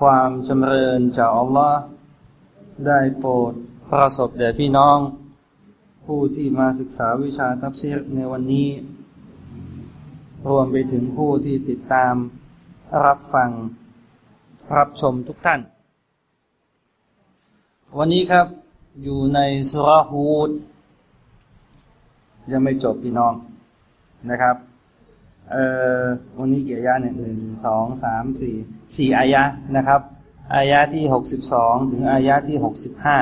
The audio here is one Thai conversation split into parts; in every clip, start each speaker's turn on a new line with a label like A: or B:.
A: ความจำเริญจากอัลลอฮ์ได้โปรดประสบแด่พี่น้อง ผู้ที่มาศึกษาวิชาทัฟซีรในวันนี้ รวมไปถึงผู้ที่ติดตามรับฟัง รับชมทุกท่าน วันนี้ครับอยู่ในสุราฮูดยังไม่จบพี่น้องนะครับ เอ่อวันนี้กี่อายะเนี่ยหนึ่งสองสามสี่สี่อายะนะครับ อายะที่หกสิบสองถึงอายะที่หกสิบห้า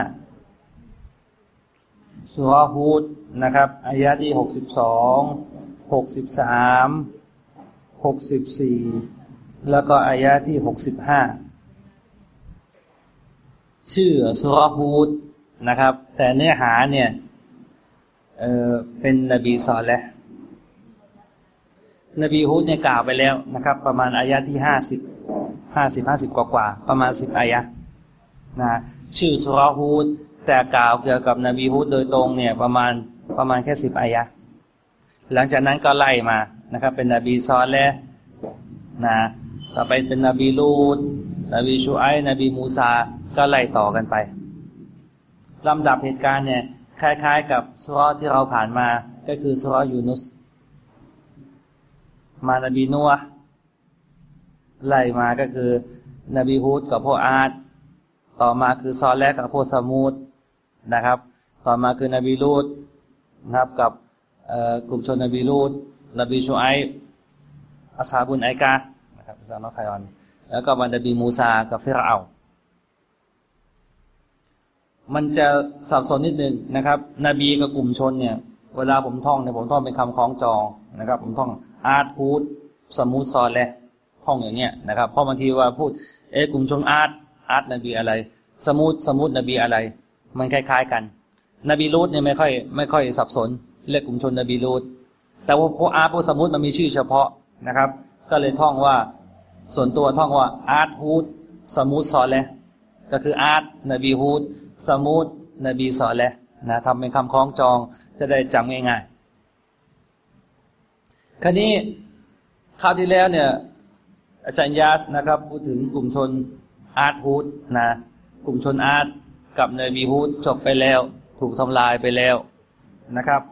A: สุรฮูดนะครับ อายะที่หกสิบสองหกสิบสามหกสิบสี่แล้วก็อายะที่หกสิบห้าชื่อสุรฮูดนะครับ แต่เนื้อหาเนี่ยเออเป็นนบีสอนแหละ นบีฮุดเนี่ยกล่าวไปแล้วนะครับ ประมาณอายะที่ห้าสิบห้าสิบห้าสิบกว่ากว่าประมาณสิบอายะนะชื่อสุรฮูดแต่กล่าวเกี่ยวกับนบีฮุดโดยตรงเนี่ยประมาณประมาณแค่สิบอายะหลังจากนั้นก็ไล่มานะครับ เป็นนบีซอลและนะต่อไปเป็นนบีลูดนบีชูไอนบีมูซาก็ไล่ต่อกันไปลำดับเหตุการณ์เนี่ยคล้ายๆ กับสุรที่เราผ่านมาก็คือสุรยูนุส มานบีนัวไล่มาก็คือ นบีฮูดกับพวกอาดต่อมาคือซอลแลกับพวกสมูดนะครับ ต่อมาคือนบีลูดนะครับกับกลุ่มชนนบีลูดนบีชูไออาซาบุนไอกานะครับอาซาโนคายอนแล้วก็มันนบีมูซากับฟิรเอามันจะสับสนนิดนึงนะครับ นบีกับกลุ่มชนเนี่ย เวลาผมท่องเนี่ยผมท่องเป็นคำคล้องจองนะครับ ผมท่องอาร์ตพูดสมูทซอนแลท่องอย่างเงี้ยนะครับเพราะบางทีว่าพูดเอ๊กลุ่มชนอาร์ตอาร์ตนบีอะไร สมูทสมูทนบีอะไร มันคล้าย ๆกัน นบีลูฏเนี่ยไม่ค่อยไม่ค่อยสับสนเรียกกลุ่มชนนบีลูฏแต่ว่าพวกอ๊าดพวกษะมูดมันมีชื่อเฉพาะนะครับ ก็เลยท่องว่าส่วนตัวท่องว่าอ๊าดฮูดษะมูดซอและห์ก็คืออ๊าดนบีฮูดษะมูดนบีซอและห์นะทำเป็นคำคล้องจอง จะได้จำง่ายๆคราวนี้คราวที่แล้วเนี่ย อาจารย์ยาสนะครับ พูดถึงกลุ่มชนอาร์ตฮูดนะกลุ่มชนอาร์ตกับเนบีฮูดจบไปแล้ว ถูกทำลายไปแล้วนะครับ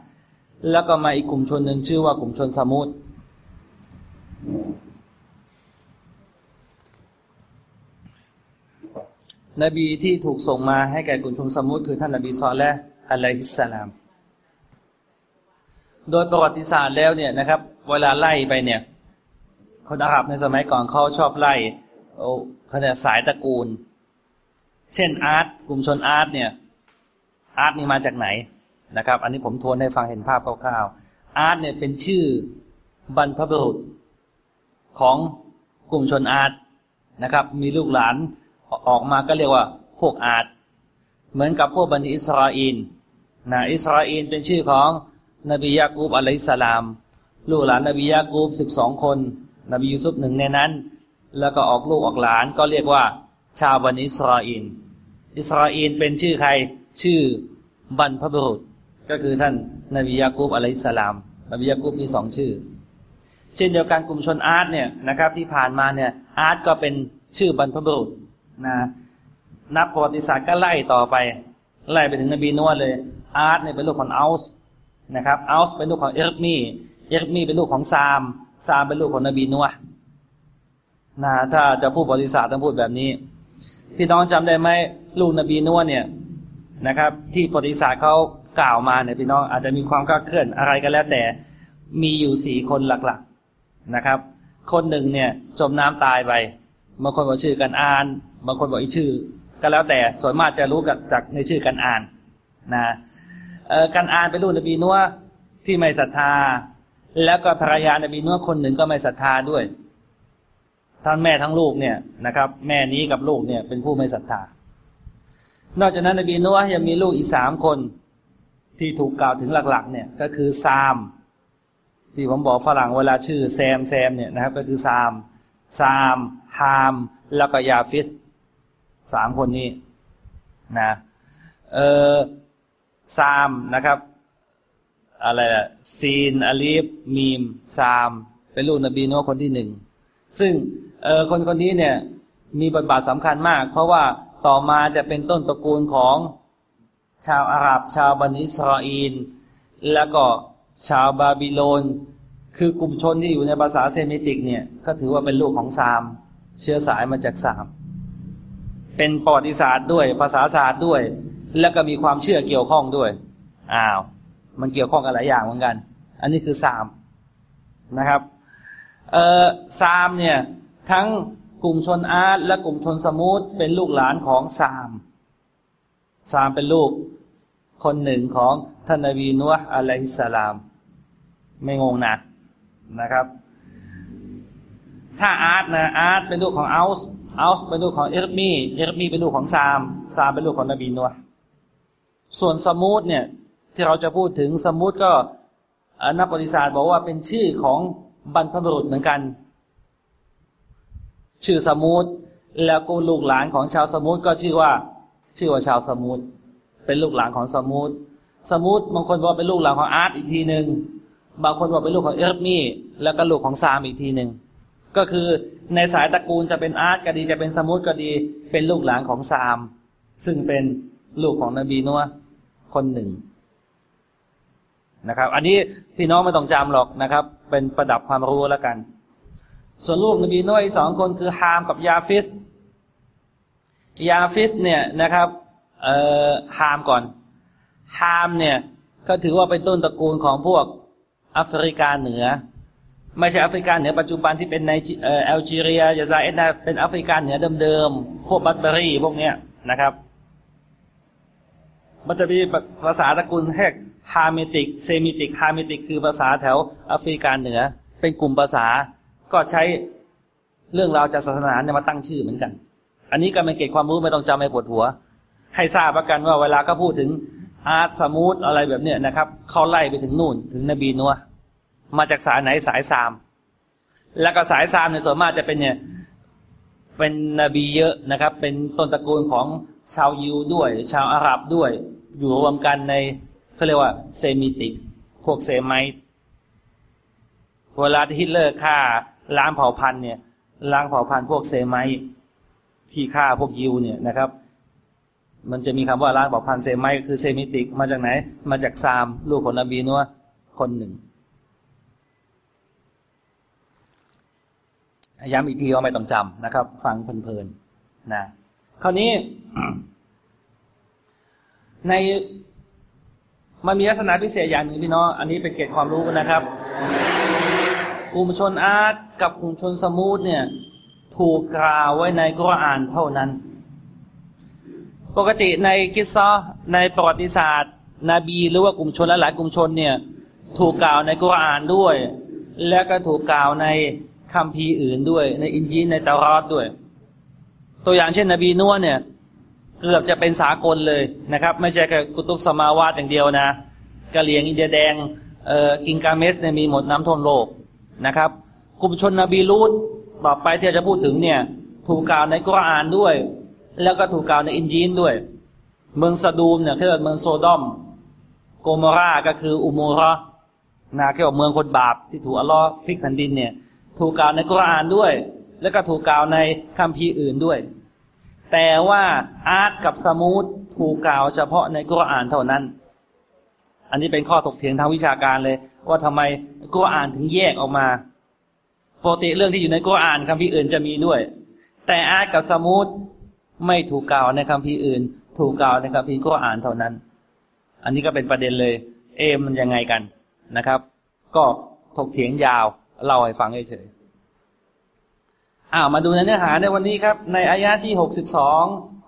A: แล้วก็มาอีกกลุ่มชนหนึ่งชื่อว่ากลุ่มชนสมุทนบีที่ถูกส่งมาให้แก่กลุ่มชนสมุทคือท่านนบีซอลและอะลัยฮิสสลาม โดยประวัติศาสตร์แล้วเนี่ยนะครับ เวลาไล่ไปเนี่ยคนอาหรับในสมัยก่อนเขาชอบไล่โอ้ขนาดสายตระกูล เช่นอาร์ตกลุ่มชนอาร์ตเนี่ย อาร์ตนี่มาจากไหนนะครับ อันนี้ผมทวนให้ฟังเห็นภาพคร่าวๆอาร์ตเนี่ยเป็นชื่อบรรพบุรุษของกลุ่มชนอาร์ตนะครับ มีลูกหลานออกมาก็เรียกว่าพวกอาร์ตเหมือนกับพวกบนีอิสรออีลนะอิสราเอลเป็นชื่อของ นบียากูบอะลัยสลาม ลูกหลานนบียากูบสิบสองคน นบียูซุฟหนึ่งในนั้น แล้วก็ออกลูกออกหลานก็เรียกว่า ชาวบันอิสราเอลอิสราเอลเป็นชื่อใครชื่อบรรพบุรุษ ก็คือท่านนบียากูบอะลัยสลาม นบียากูบมีสองชื่อ เช่นเดียวกันกลุ่มชนอาร์ตเนี่ยนะครับ ที่ผ่านมาเนี่ยอาร์ตก็เป็นชื่อบรรพบุรุษนะนับประวัติศาสตร์ก็ไล่ต่อไป ไล่ไปถึงนบีนัวเลย อาร์ตเนี่ยเป็นลูกของอัลส์ นะครับอัลส์เป็นลูกของเอร์มีเอร์มีเป็นลูกของซาม ซามเป็นลูกของนบีนัวนะถ้าจะพูดประวัติศาสตร์ต้องพูดแบบนี้ พี่น้องจำได้ไหมลูกนบีนัวเนี่ยนะครับ ที่ประวัติศาสตร์เขากล่าวมาเนี่ยพี่น้องอาจจะมีความคลาดเคลื่อนอะไรก็แล้วแต่มีอยู่สี่คนหลักๆนะครับ คนหนึ่งเนี่ยจมน้ำตายไปบางคนบอกชื่อกันอ่าน บางคนบอกอีกชื่อ ก็แล้วแต่ส่วนมากจะรู้กันจากในชื่อกันอ่านนะ การอ่านเป็นลูกนบีนัวที่ไม่ศรัทธา แล้วก็ภรรยานบีนัวคนหนึ่งก็ไม่ศรัทธาด้วยทั้งแม่ทั้งลูกเนี่ยนะครับ แม่นี้กับลูกเนี่ยเป็นผู้ไม่ศรัทธา นอกจากนั้นนบีนัวยังมีลูกอีกสามคนที่ถูกกล่าวถึงหลักๆ เนี่ยก็คือซาม ที่ผมบอกฝรั่งเวลาชื่อแซมแซมเนี่ยนะครับ ก็คือซามซามฮามแล้วก็ยาฟิสสามคนนี้นะเออ ซามนะครับ อะไรอะسين ألف ميمซาม เป็นลูกนบีนัวคนที่หนึ่ง ซึ่งเออคนคนนี้เนี่ยมีบทบาทสำคัญมาก เพราะว่าต่อมาจะเป็นต้นตระกูลของชาวอาหรับ ชาวบนีอิสรออีล แล้วก็ชาวบาบิโลน คือกลุ่มชนที่อยู่ในภาษา Semitic เนี่ย ก็ถือว่าเป็นลูกของซาม เชื้อสายมาจากซาม เป็นประวัติศาสตร์ด้วยภาษาศาสตร์ด้วย แล้วก็มีความเชื่อเกี่ยวข้องด้วย อ้าว มันเกี่ยวข้องกันหลายอย่างเหมือนกัน อันนี้คือซามนะครับ เอ่อซามเนี่ย ทั้งกลุ่มชนอาร์ตและกลุ่มชนษะมูดเป็นลูกหลานของซามซามเป็นลูก คนหนึ่งของท่านนบีนุห์อะลัยฮิสสลาม ไม่งงนะนะครับ ถ้าอาร์ตนะอาร์ตเป็นลูกของอัลส์อัลส์เป็นลูกของเอรมีเอรมีเป็นลูกของซาม ซามเป็นลูกของนบีนุห์ ส่วนษะมูดเนี่ยที่เราจะพูดถึงษะมูดก็นักประวัติศาสตร์บอกว่าเป็นชื่อของบรรพบุรุษเหมือนกัน ชื่อษะมูดแล้วก็ลูกหลานของชาวษะมูดก็ชื่อว่า ชื่อว่าชาวษะมูดเป็นลูกหลานของษะมูดษะมูดบางคนบอกเป็นลูกหลานของอาร์ตอีกทีหนึ่งบางคนบอกเป็นลูกของเอร์มี่แล้วก็ลูกของซามอีกทีหนึ่งก็คือในสายตระกูลจะเป็นอาร์ตก็ดีจะเป็นษะมูดก็ดี เป็นลูกหลานของซาม ซึ่งเป็นลูกของนบีนัว คนหนึ่งนะครับ อันนี้พี่น้องไม่ต้องจำหรอกนะครับ เป็นประดับความรู้แล้วกัน ส่วนลูกนบีนัวสองคนคือฮามกับยาฟิส ยาฟิสเนี่ยนะครับเอ่อฮามก่อนฮามเนี่ยก็ถือว่าเป็นต้นตระกูลของพวกแอฟริกาเหนือ ไม่ใช่แอฟริกาเหนือปัจจุบันที่เป็นในเอ่อแอลจีเรียยาซาเอตนเป็นแอฟริกาเหนือเดิมๆพวกเบอร์เบอร์พวกเนี้ยนะครับ มันจะมีภาษาตระกูลแฮก Hamitic Semitic Hamitic คือภาษาแถวแอฟริกาเหนือ เป็นกลุ่มภาษา ก็ใช้เรื่องราวจากศาสนาเนี่ยมาตั้งชื่อเหมือนกัน อันนี้ก็เป็นเกร็ดความรู้ไม่ต้องจำให้ปวดหัว ให้ทราบแล้วกันว่าเวลาเขาพูดถึงอาร์ตษะมูดอะไรแบบเนี้ยนะครับ เขาไล่ไปถึงนู่นถึงนบีนัวมาจากสายไหนสายซาม แล้วก็สายซามเนี่ยส่วนมากจะเป็นเนี่ย เป็นนบีเยอะนะครับ เป็นต้นตระกูลของชาวยิวด้วย ชาวอาหรับด้วย อยู่รวมกันในเขาเรียกว่า Semitic พวก Semite เวลาที่ฮิตเลอร์ฆ่าล้างเผ่าพันธุ์เนี่ยล้างเผ่าพันธุ์พวก Semite ที่ฆ่าพวกยิวเนี่ยนะครับ มันจะมีคำว่าล้างเผ่าพันธุ์ Semite คือ Semitic มาจากไหน มาจากซาม ลูกของนบีนัวคนหนึ่ง ย้ำอีกทีว่าไม่ต้องจำนะครับ ฟังเพลินๆนะคราวนี้ ในมันมีลักษณะพิเศษอย่างหนึ่งพี่น้องอันนี้เป็นเกร็ดความรู้นะครับ กลุ่มชนอาร์ตกับกลุ่มชนษะมูดเนี่ย ถูกกล่าวไว้ในกุรอานเท่านั้น ปกติในกิซเซาะฮ์ในประวัติศาสตร์นบีหรือว่ากลุ่มชนและหลายกลุ่มชนเนี่ย ถูกกล่าวในกุรอานด้วย และก็ถูกกล่าวใน คัมภีอื่นด้วย ในอินจีในเตารอดด้วย ตัวอย่างเช่นนบีนัวเนี่ย เกือบจะเป็นสากลเลยนะครับ ไม่ใช่แค่กุตุบสมาวาตอย่างเดียวนะกะเหลียงอินเดียแดงเอ่อกิงกาเมสเนี่ยมีหมดน้ำท่วมโลกนะครับกลุ่มชนนบีลูดต่อไปที่จะพูดถึงเนี่ย ถูกกล่าวในกุรอานด้วย แล้วก็ถูกกล่าวในอินจีนด้วย เมืองซาดูมเนี่ยคือเมืองโซดอม โกมราก็คืออุโมระนะเกี่ยวกับเมืองคนบาปที่ถูกอัลลอฮ์พลิกแผ่นดินเนี่ย ถูกกล่าวในกุรอานด้วย แล้วก็ถูกกล่าวในคัมภีร์อื่นด้วย แต่ว่าอาร์ตกับษะมูดถูกกล่าวเฉพาะในกุรอานเท่านั้น อันนี้เป็นข้อถกเถียงทางวิชาการเลย ว่าทำไมกุรอานถึงแยกออกมาปกติเรื่องที่อยู่ในกุรอานคัมภีร์อื่นจะมีด้วย แต่อาร์ตกับสมูทไม่ถูกกล่าวในคัมภีร์อื่น ถูกกล่าวในคัมภีร์กุรอานเท่านั้น อันนี้ก็เป็นประเด็นเลย เอมันยังไงกันนะครับ ก็ถกเถียงยาว เล่าให้ฟังเฉยอ้าวมาดูในเนื้อหาในวันนี้ครับ ในอายะที่หกสิบสอง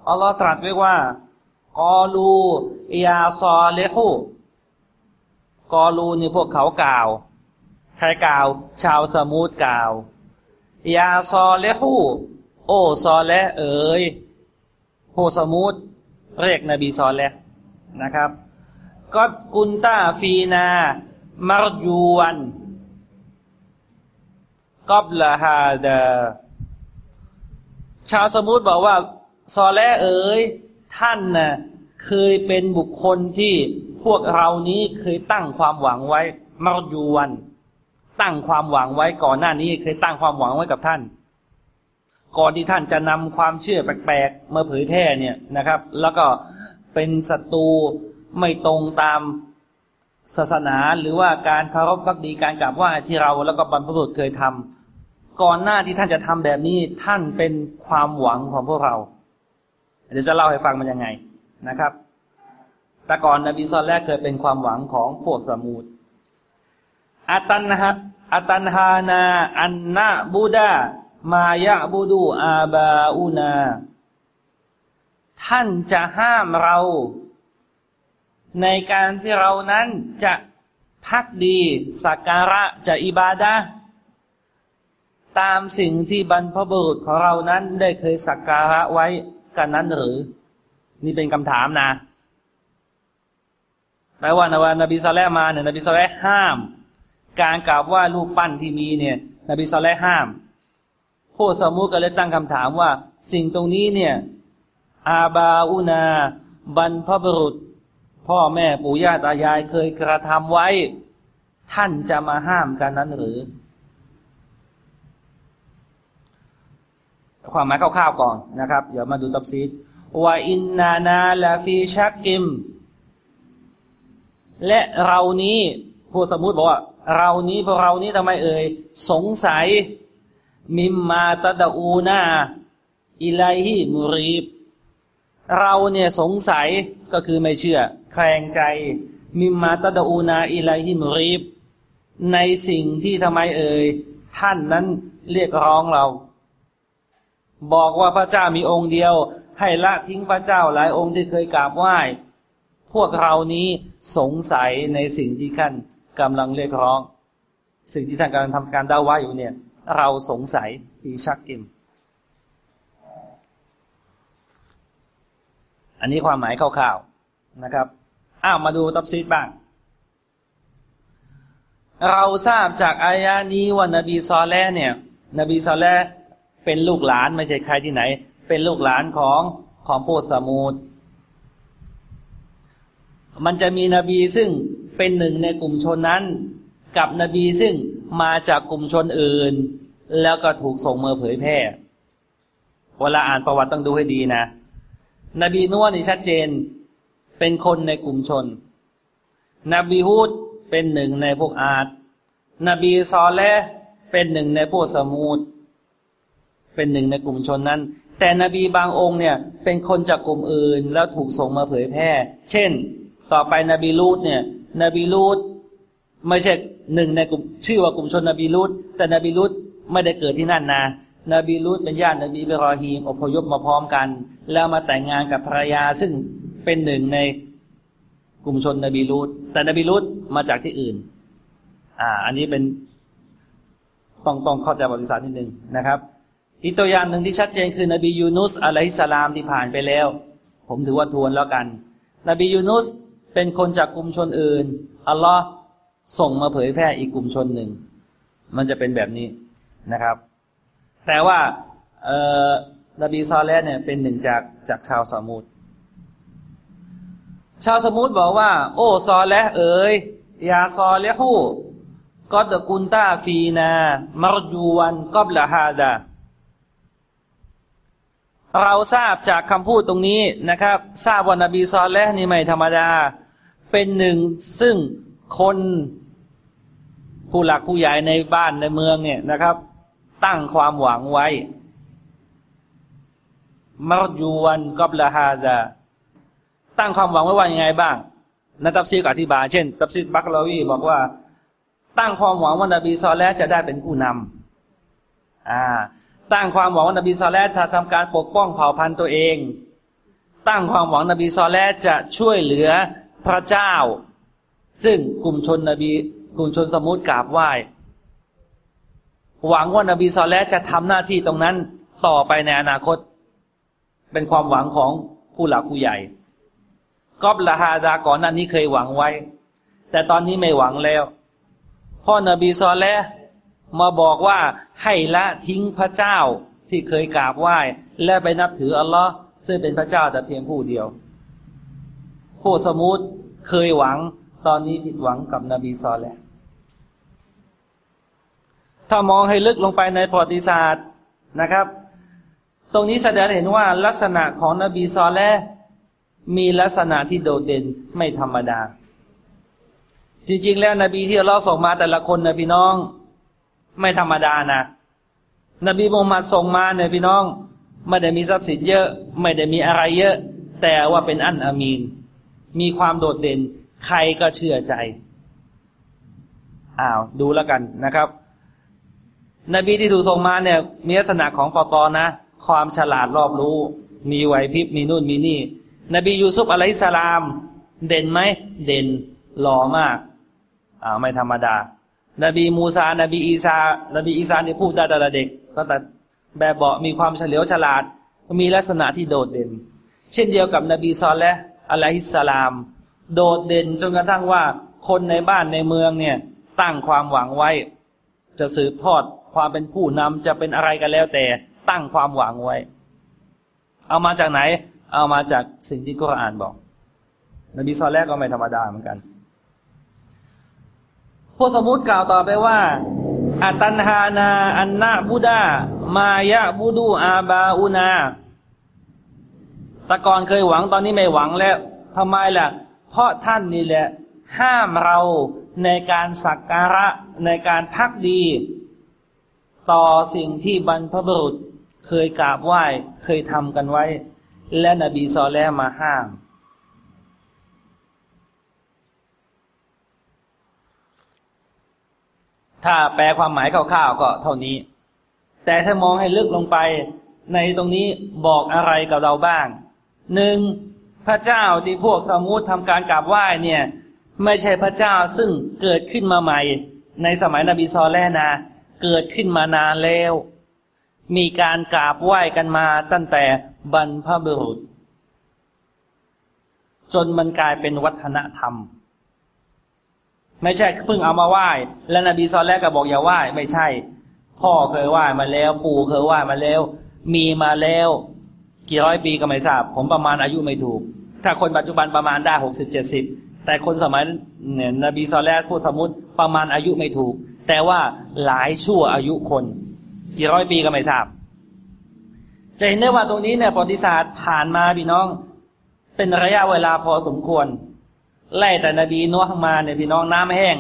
A: อัลลอฮ์ตรัสไว้ว่ากอลูยาซอเลหูกอลูนี่พวกเขากล่าว ใครกล่าว ชาวสมูทกล่าวยาซอเลหูโอซอเละเอ๋ยโฮสมุดเรียกนบีซอเละนะครับก็กุนตาฟีนามารยูวัน กอบละฮาดาชาวสมุทรบอกว่าซอแลเอ๋ยท่านน่ะเคยเป็นบุคคลที่พวกเรานี้เคยตั้งความหวังไว้มารยูวัน ตั้งความหวังไว้ก่อนหน้านี้ เคยตั้งความหวังไว้กับท่าน ก่อนที่ท่านจะนำความเชื่อแปลกๆมาเผยแพร่เนี่ยนะครับ แล้วก็เป็นศัตรูไม่ตรงตาม ศาสนาหรือว่าการเคารพพักดีการกราบไหว้ที่เราแล้วก็บรรพบุรุษเคยทำก่อนหน้าที่ท่านจะทำแบบนี้ท่านเป็นความหวังของพวกเราเดี๋ยวจะเล่าให้ฟังมันยังไงนะครับ แต่ก่อนนบีซอลแรกเคยเป็นความหวังของพวกสมูดอัตันฮะอัตันฮานา อันนาบูดามายะบูดูอาบาอูนา ท่านจะห้ามเรา ในการที่เรานั้นจะพักดีสักการะจะอิบาดะตามสิ่งที่บรรพบุรุษของเรานั้นได้เคยสักการะไว้กันนั้นหรือ นี่เป็นคำถามนะแปลว่านวานบีซาเลมาเนี่ยนบีซาเลห้าม การกราบว่าลูกปั้นที่มีเนี่ย นบีซาเลห้ามผู้สมุก็เลยตั้งคำถามว่า สิ่งตรงนี้เนี่ย อาบาอุนาบรรพบุรุษ พ่อแม่ปู่ย่าตายายเคยกระทำไว้ ท่านจะมาห้ามกันนั้นหรือ ความหมายคร่าวๆก่อนนะครับ เดี๋ยวมาดูตับซีดว่าอินนานาลาฟีชักกิม และเรานี้ผู้สมมุติบอกว่า เรานี้พวกเรานี้ทำไมเอ่ย สงสัย มิมมาตะดอูนาอิไลฮิมุรีบ เราเนี่ยสงสัยก็คือไม่เชื่อ แคลงใจ มิมาตดอูนาอิไลฮิมรีบ ในสิ่งที่ทำไมเอ่ย ท่านนั้นเรียกร้องเรา บอกว่าพระเจ้ามีองค์เดียว ให้ละทิ้งพระเจ้าหลายองค์ที่เคยกราบไหว้ พวกเรานี้สงสัยในสิ่งที่ท่านกำลังเรียกร้อง สิ่งที่ท่านกำลังทำการด่าว่าอยู่เนี่ย เราสงสัยฟีชักกิม อันนี้ความหมายคร่าวๆนะครับ อ้าวมาดูตับซีดบ้าง เราทราบจากอายานี้ว่านบีซอแลเนี่ย นบีซอแลเป็นลูกหลานไม่ใช่ใครที่ไหน เป็นลูกหลานของของโพสมูดมันจะมีนบีซึ่งเป็นหนึ่งในกลุ่มชนนั้น กับนบีซึ่งมาจากกลุ่มชนอื่น แล้วก็ถูกส่งมาเผยแพร่เวลาอ่านประวัติต้องดูให้ดีนะ นบีนัวนี่ชัดเจน เป็นคนในกลุ่มชน นบีฮูดเป็นหนึ่งในพวกอาดนบีซอลเลเป็นหนึ่งในพวกสมูดเป็นหนึ่งในกลุ่มชนนั้น แต่นบีบางองค์เนี่ย เป็นคนจากกลุ่มอื่นแล้วถูกส่งมาเผยแพร่ เช่น ต่อไปนบีลูดเนี่ย นบีลูดไม่ใช่หนึ่งในกลุ่มชื่อว่ากลุ่มชนนบีลูดแต่นบีลูดไม่ได้เกิดที่นั่นนะนบีลูดเป็นญาตินบีอิบรอฮีมอพยพมาพร้อมกัน แล้วมาแต่งงานกับภรรยาซึ่ง เป็นหนึ่งในกลุ่มชนนบีลูดแต่นบีลูดมาจากที่อื่น อ่า อันนี้เป็นต้องต้องเข้าใจบริบทนิดนึงนะครับ อีกตัวอย่างหนึ่งที่ชัดเจนคือนบียูนุสอะลัยฮิสลามที่ผ่านไปแล้ว ผมถือว่าทวนแล้วกัน นบียูนุสเป็นคนจากกลุ่มชนอื่นอัลลอฮ์ส่งมาเผยแพร่อีกกลุ่มชนหนึ่ง มันจะเป็นแบบนี้นะครับ แต่ว่าเอ่อนบีซอลแลเนี่ยเป็นหนึ่งจากจากชาวสมุทร ชาวสมุทรบอกว่า โอ้ซอและเอ๋ยยาซอและฮู้ก็ตะกุนตาฟีนามารจูวันกอบละฮาดาเราทราบจากคำพูดตรงนี้นะครับ ทราบว่านบีซอลและนี่ไม่ธรรมดา เป็นหนึ่งซึ่งคนผู้หลักผู้ใหญ่ในบ้านในเมืองเนี่ยนะครับ ตั้งความหวังไว้มารจูวันกอบละฮาดา ตั้งความหวังไว้ว่ายังไงบ้างนักตับซีกอธิบายเช่น ตับซีบักลาวีบอกว่า ตั้งความหวังว่านบีซอลแลจะได้เป็นผู้นำอ่าตั้งความหวังว่านบีซอลแลจะทำการปกป้องเผ่าพันธุ์ตัวเอง ตั้งความหวังนบีซอลแลจะช่วยเหลือพระเจ้า ซึ่งกลุ่มชนนบีกลุ่มชนสมุทรกราบไหว้หวังว่านบีซอลและจะทำหน้าที่ตรงนั้นต่อไปในอนาคต เป็นความหวังของผู้หลักผู้ใหญ่ กอบละฮาดาก่อนหน้านี้เคยหวังไว้ แต่ตอนนี้ไม่หวังแล้ว พ่อนบีซอลและมาบอกว่าให้ละทิ้งพระเจ้าที่เคยกราบไหว้ และไปนับถืออัลลอฮ์ซึ่งเป็นพระเจ้าแต่เพียงผู้เดียวผู้สมุตเคยหวัง ตอนนี้ผิดหวังกับนบีซอลและถ้ามองให้ลึกลงไปในประวัติศาสตร์นะครับ ตรงนี้แสดงเห็นว่าลักษณะของนบีซอลและ มีลักษณะที่โดดเด่นไม่ธรรมดา จริง ๆ แล้วนบีที่เราส่งมาแต่ละคนนะพี่น้อง ไม่ธรรมดานะ นบีมูฮัมมัดส่งมาเนี่ยพี่น้อง ไม่ได้มีทรัพย์สินเยอะ ไม่ได้มีอะไรเยอะ แต่ว่าเป็นอันอามีน มีความโดดเด่น ใครก็เชื่อใจอ้าวดูแล้วกันนะครับ นบีที่ถูกส่งมาเนี่ยมีลักษณะของฟอตอนะ ความฉลาดรอบรู้ มีไหวพริบมีนู่นมีนี่ นบียูซุฟอะลัยสลาม เด่นไหมเด่นหล่อมากอ่าไม่ธรรมดา นบีมูซา นบีอีซา นบีอีซาเนี่ยพูดได้แต่ละเด็กก็แต่แบบเบามีความเฉลียวฉลาด มีลักษณะที่โดดเด่น เช่นเดียวกับนบีซอลและอะลัยสสลาม โดดเด่นจนกระทั่งว่าคนในบ้านในเมืองเนี่ยตั้งความหวังไว้ จะสืบทอดความเป็นผู้นำจะเป็นอะไรกันแล้วแต่ตั้งความหวังไว้ เอามาจากไหน เอามาจากสิ่งที่กุรอานบอก นบีซอลแรกก็ไม่ธรรมดาเหมือนกันพวกสมุติกล่าวต่อไปว่าอัตันฮานา อันนาบูดามายะบูดูอาบาอูนาตะกอนเคยหวังตอนนี้ไม่หวังแล้วทำไมล่ะ เพราะท่านนี่แหละ ห้ามเราในการสักการะในการพักดี ต่อสิ่งที่บรรพบุรุษเคยกราบไหว้เคยทำกันไว้ และนบีซอแลมาห้าม ถ้าแปลความหมายคร่าวๆก็เท่านี้ แต่ถ้ามองให้ลึกลงไป ในตรงนี้บอกอะไรกับเราบ้าง หนึ่งพระเจ้าที่พวกสมุททำการกราบไหว้เนี่ย ไม่ใช่พระเจ้าซึ่งเกิดขึ้นมาใหม่ ในสมัยนบีซอแลนะ เกิดขึ้นมานานแล้ว มีการกราบไหว้กันมาตั้งแต่บรรพบุรุษ จนมันกลายเป็นวัฒนธรรม ไม่ใช่เพิ่งเอามาไหว้ แล้วนบีซอลแรกก็บอกอย่าไหว้ ไม่ใช่ พ่อเคยไหว้มาแล้ว ปู่เคยไหว้มาแล้ว มีมาแล้ว กี่ร้อยปีก็ไม่ทราบ ผมประมาณอายุไม่ถูก ถ้าคนปัจจุบันประมาณได้หกสิบเจ็ดสิบแต่คนสมัยเนี่ยนบีซอลแรกพูดสมมติประมาณอายุไม่ถูก แต่ว่าหลายชั่วอายุคน กี่ร้อยปีก็ไม่ทราบ จะเห็นได้ว่าตรงนี้เนี่ยประวัติศาสตร์ผ่านมาพี่น้อง เป็นระยะเวลาพอสมควร ไล่แต่นบีนัวมาเนี่ยพี่น้องน้ำแห้ง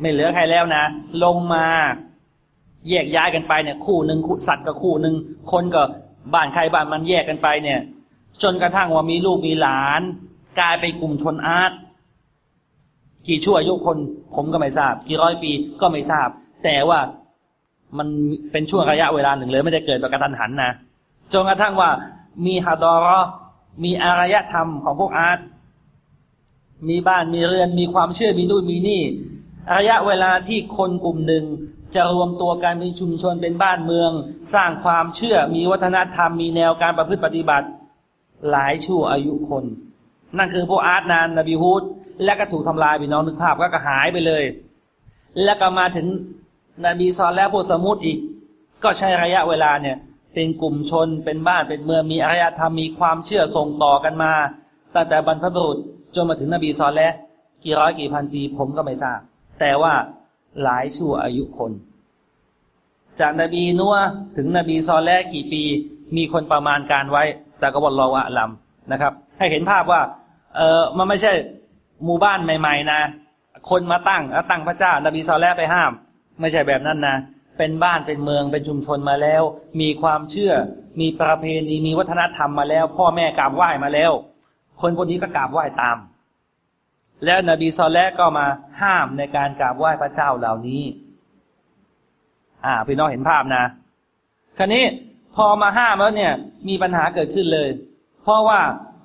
A: ไม่เหลือใครแล้วนะ ลงมาแยกย้ายกันไปเนี่ยคู่หนึ่งสัตว์กับคู่หนึ่งคนก็บ้านใครบ้านมันแยกกันไปเนี่ย จนกระทั่งว่ามีลูกมีหลาน กลายไปกลุ่มชนอาร์ตกี่ชั่วอายุคน ผมก็ไม่ทราบ กี่ร้อยปีก็ไม่ทราบ แต่ว่า มันเป็นช่วงระยะเวลาหนึ่งเลย ไม่ได้เกิดแบบกระทันหันนะจนกระทั่งว่ามีฮาดอรอมีอารยธรรมของพวกอาร์ตมีบ้านมีเรือนมีความเชื่อมีนู่นมีนี่ระยะเวลาที่คนกลุ่มหนึ่งจะรวมตัวกันเป็นชุมชนเป็นบ้านเมือง สร้างความเชื่อมีวัฒนธรรม มีแนวการประพฤติปฏิบัติ หลายชั่วอายุคน นั่นคือพวกอาร์ตนานนบีฮูดและก็ถูกทำลายพี่น้องนึกภาพก็กระหายไปเลย แล้วก็มาถึง นบีซอลและพวกสมุทรอีก ก็ใช้ระยะเวลาเนี่ย เป็นกลุ่มชนเป็นบ้านเป็นเมืองมีอารยธรรมมีความเชื่อส่งต่อกันมาตั้งแต่บรรพบุรุษจนมาถึงนบีซอลและกี่ร้อยกี่พันปีผมก็ไม่ทราบ แต่ว่าหลายชั่วอายุคน จากนบีนัวถึงนบีซอลและกี่ปี มีคนประมาณการไว้ แต่ก็บอกรอวะลำนะครับ ให้เห็นภาพว่า เออมันไม่ใช่หมู่บ้านใหม่ ๆ นะ คนมาตั้งแล้วตั้งพระเจ้า นบีซอลและไปห้าม ไม่ใช่แบบนั้นนะเป็นบ้านเป็นเมืองเป็นชุมชนมาแล้ว มีความเชื่อ มีประเพณีมีวัฒนธรรมมาแล้ว พ่อแม่กราบไหว้มาแล้ว คนคนนี้ก็กราบไหว้ตาม แล้วนบีซอลแลก็มาห้ามในการกราบไหว้พระเจ้าเหล่านี้ อ่าพี่น้องเห็นภาพนะคราวนี้พอมาห้ามแล้วเนี่ย มีปัญหาเกิดขึ้นเลย เพราะว่า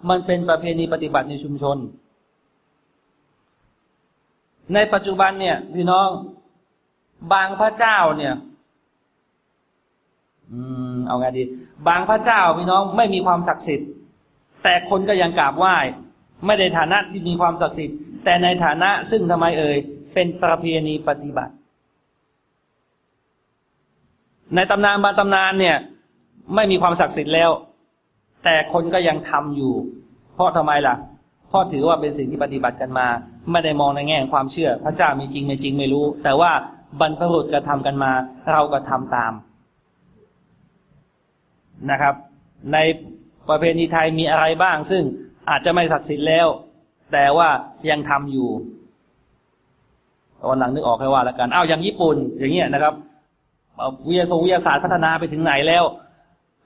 A: มันเป็นประเพณีปฏิบัติในชุมชน ในปัจจุบันเนี่ยพี่น้อง บางพระเจ้าเนี่ย อืม เอาไงดี บางพระเจ้าพี่น้องไม่มีความศักดิ์สิทธิ์ แต่คนก็ยังกราบไหว้ ไม่ได้ฐานะที่มีความศักดิ์สิทธิ์ แต่ในฐานะซึ่งทำไมเอ่ย เป็นประเพณีปฏิบัติ ในตำนานบางตำนานเนี่ย ไม่มีความศักดิ์สิทธิ์แล้ว แต่คนก็ยังทำอยู่ เพราะทำไมล่ะเพราะถือว่าเป็นสิ่งที่ปฏิบัติกันมา ไม่ได้มองในแง่ของความเชื่อ พระเจ้ามีจริงไม่จริงไม่รู้ แต่ว่า บรรพบุรุษกระทำกันมา เราก็ทำตามนะครับ ในประเพณีไทยมีอะไรบ้าง ซึ่งอาจจะไม่ศักดิ์สิทธิ์แล้ว แต่ว่ายังทำอยู่วันหลังนึกออกแค่ว่าแล้วกันอ้าวอย่างญี่ปุ่น อย่างเงี้ยนะครับวิทยาศาสตร์วิทยาศาสตร์พัฒนาไปถึงไหนแล้ว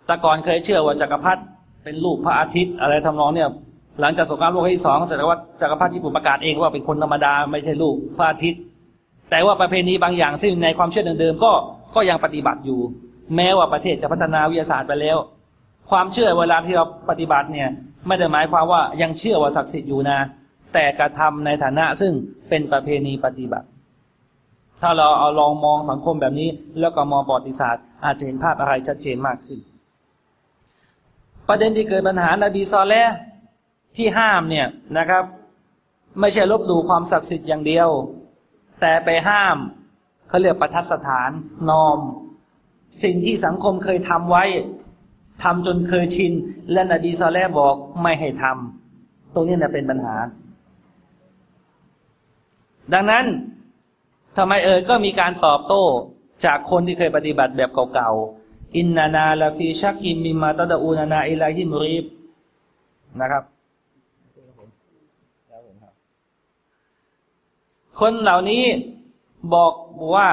A: แต่ก่อนเคยเชื่อว่าจักรพรรดิเป็นลูกพระอาทิตย์ อะไรทำนองเนี่ยหลังจากสงครามโลกครั้งที่สองเสร็จแล้วว่าจักรพรรดิญี่ปุ่นประกาศเองว่าเป็นคนธรรมดาไม่ใช่ลูกพระอาทิตย์ แต่ว่าประเพณีบางอย่างซึ่งในความเชื่อเดิมๆก็ก็ยังปฏิบัติอยู่ แม้ว่าประเทศจะพัฒนาวิทยาศาสตร์ไปแล้ว ความเชื่อเวลาที่เราปฏิบัติเนี่ยไม่ได้หมายความว่ายังเชื่อว่าศักดิ์สิทธิ์อยู่นะ แต่กระทำในฐานะซึ่งเป็นประเพณีปฏิบัติ ถ้าเราเอาลองมองสังคมแบบนี้ แล้วก็มองประวัติศาสตร์ อาจจะเห็นภาพอะไรชัดเจนมากขึ้น ประเด็นที่เกิดปัญหานบีซอลแลที่ห้ามเนี่ยนะครับ ไม่ใช่ลบดูความศักดิ์สิทธิ์อย่างเดียว แต่ไปห้ามเขาเรียกประทัดสถานนอม สิ่งที่สังคมเคยทำไว้ทำจนเคยชิน และนบีซอลแลบอกไม่ให้ทำตรงนี้นะเป็นปัญหา ดังนั้นทำไมเอ่ยก็มีการตอบโต้จากคนที่เคยปฏิบัติแบบเก่าๆ إننا لفي شك مما تدعونا إليه مريب นะครับ คนเหล่านี้บอกว่า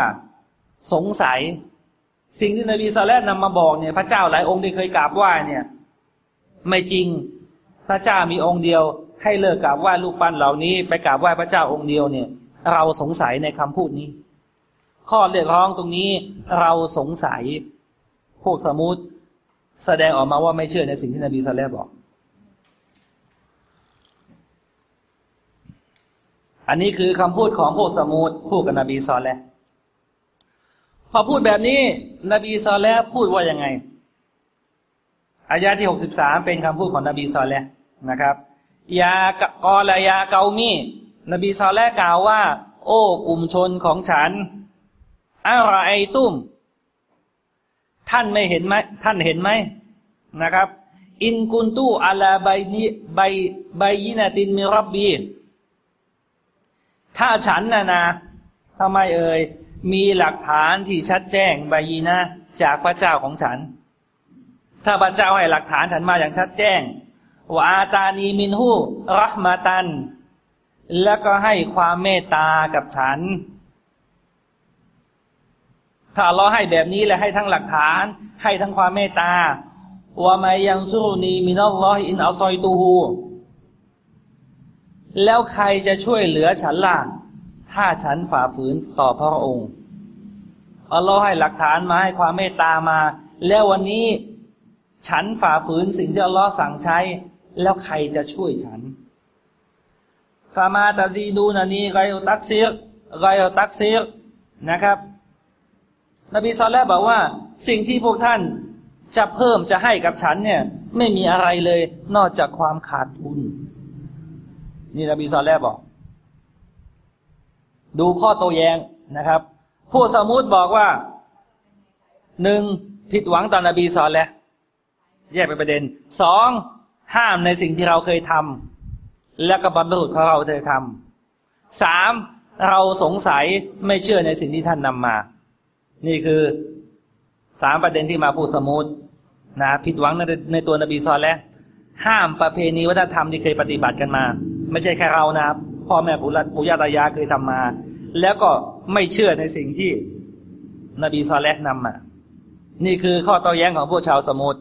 A: สงสัย สิ่งที่นบีซอและฮฺนำมาบอกเนี่ย พระเจ้าหลายองค์ที่เคยกราบไหว้เนี่ย ไม่จริงพระเจ้ามีองค์เดียว ให้เลิกกราบไหว้รูปปั้นเหล่านี้ ไปกราบไหว้พระเจ้าองค์เดียวเนี่ย เราสงสัยในคำพูดนี้ ข้อเรียกร้องตรงนี้เราสงสัยพวกษะมูดแสดงออกมาว่าไม่เชื่อในสิ่งที่นบีซอและฮฺบอก อันนี้คือคำพูดของพวกษะมูดพูดกับนบีซอและฮฺ พอพูดแบบนี้ นบีซอและฮฺพูดว่ายังไงอายาที่หกสิบสามเป็นคำพูดของนบีซอลแล้วนะครับยากอลายาเกามีนบีซอลแล้วกล่าวว่า โอ้กลุ่มชนของฉันอะไรไอตุ้ม ท่านไม่เห็นไหมท่านเห็นไหมนะครับ อินกุนตูอาลาใบนี้ใบใบยินาตินมิรับบี ถ้าฉันนะนะทำไมเอ่ยมีหลักฐานที่ชัดแจ้งบายีนะจากพระเจ้าของฉัน ถ้าพระเจ้าให้หลักฐานฉันมาอย่างชัดแจ้งว่าอาตานีมินหูรักมาตัน แล้วก็ให้ความเมตตากับฉัน ถ้าเราให้แบบนี้และให้ทั้งหลักฐาน ให้ทั้งความเมตตาว่ามายังสู้นีมินอัลลอฮิอินอัลซอยตูฮู แล้วใครจะช่วยเหลือฉันล่ะ ถ้าฉันฝ่าฝืนต่อพระองค์อัลลอฮ์ให้หลักฐานมาให้ความเมตตามา แล้ววันนี้ฉันฝ่าฝืนสิ่งที่อัลลอฮ์สั่งใช้ แล้วใครจะช่วยฉันฟามาตาซีดูนานีไรอตักซีรไรอตักซีรนะครับ นบีซอลแล้วบอกว่า สิ่งที่พวกท่านจะเพิ่มจะให้กับฉันเนี่ย ไม่มีอะไรเลย นอกจากความขาดทุน นี่นบีซอลแลบอก ดูข้อโต้แย้งนะครับ ผู้สมุตบอกว่าหนึ่งผิดหวังต่อนนบีซอลแลแยกเป็นประเด็นสองห้ามในสิ่งที่เราเคยทำแล้วก็บรรพุของเราเคยทำสามเราสงสัยไม่เชื่อในสิ่งที่ท่านนำมา นี่คือสามประเด็นที่มาพูดสมุตนะผิดหวังในในตัวนบีซอลแล้วห้ามประเพณีวัฒนธรรมที่เคยปฏิบัติกันมา ไม่ใช่แค่เรานะพ่อแม่ปู่ปู่ย่าตายายเคยทำมา แล้วก็ไม่เชื่อในสิ่งที่นบีซอลแลกนำมานี่คือข้อต่อแย้งของพวกชาวสมุทร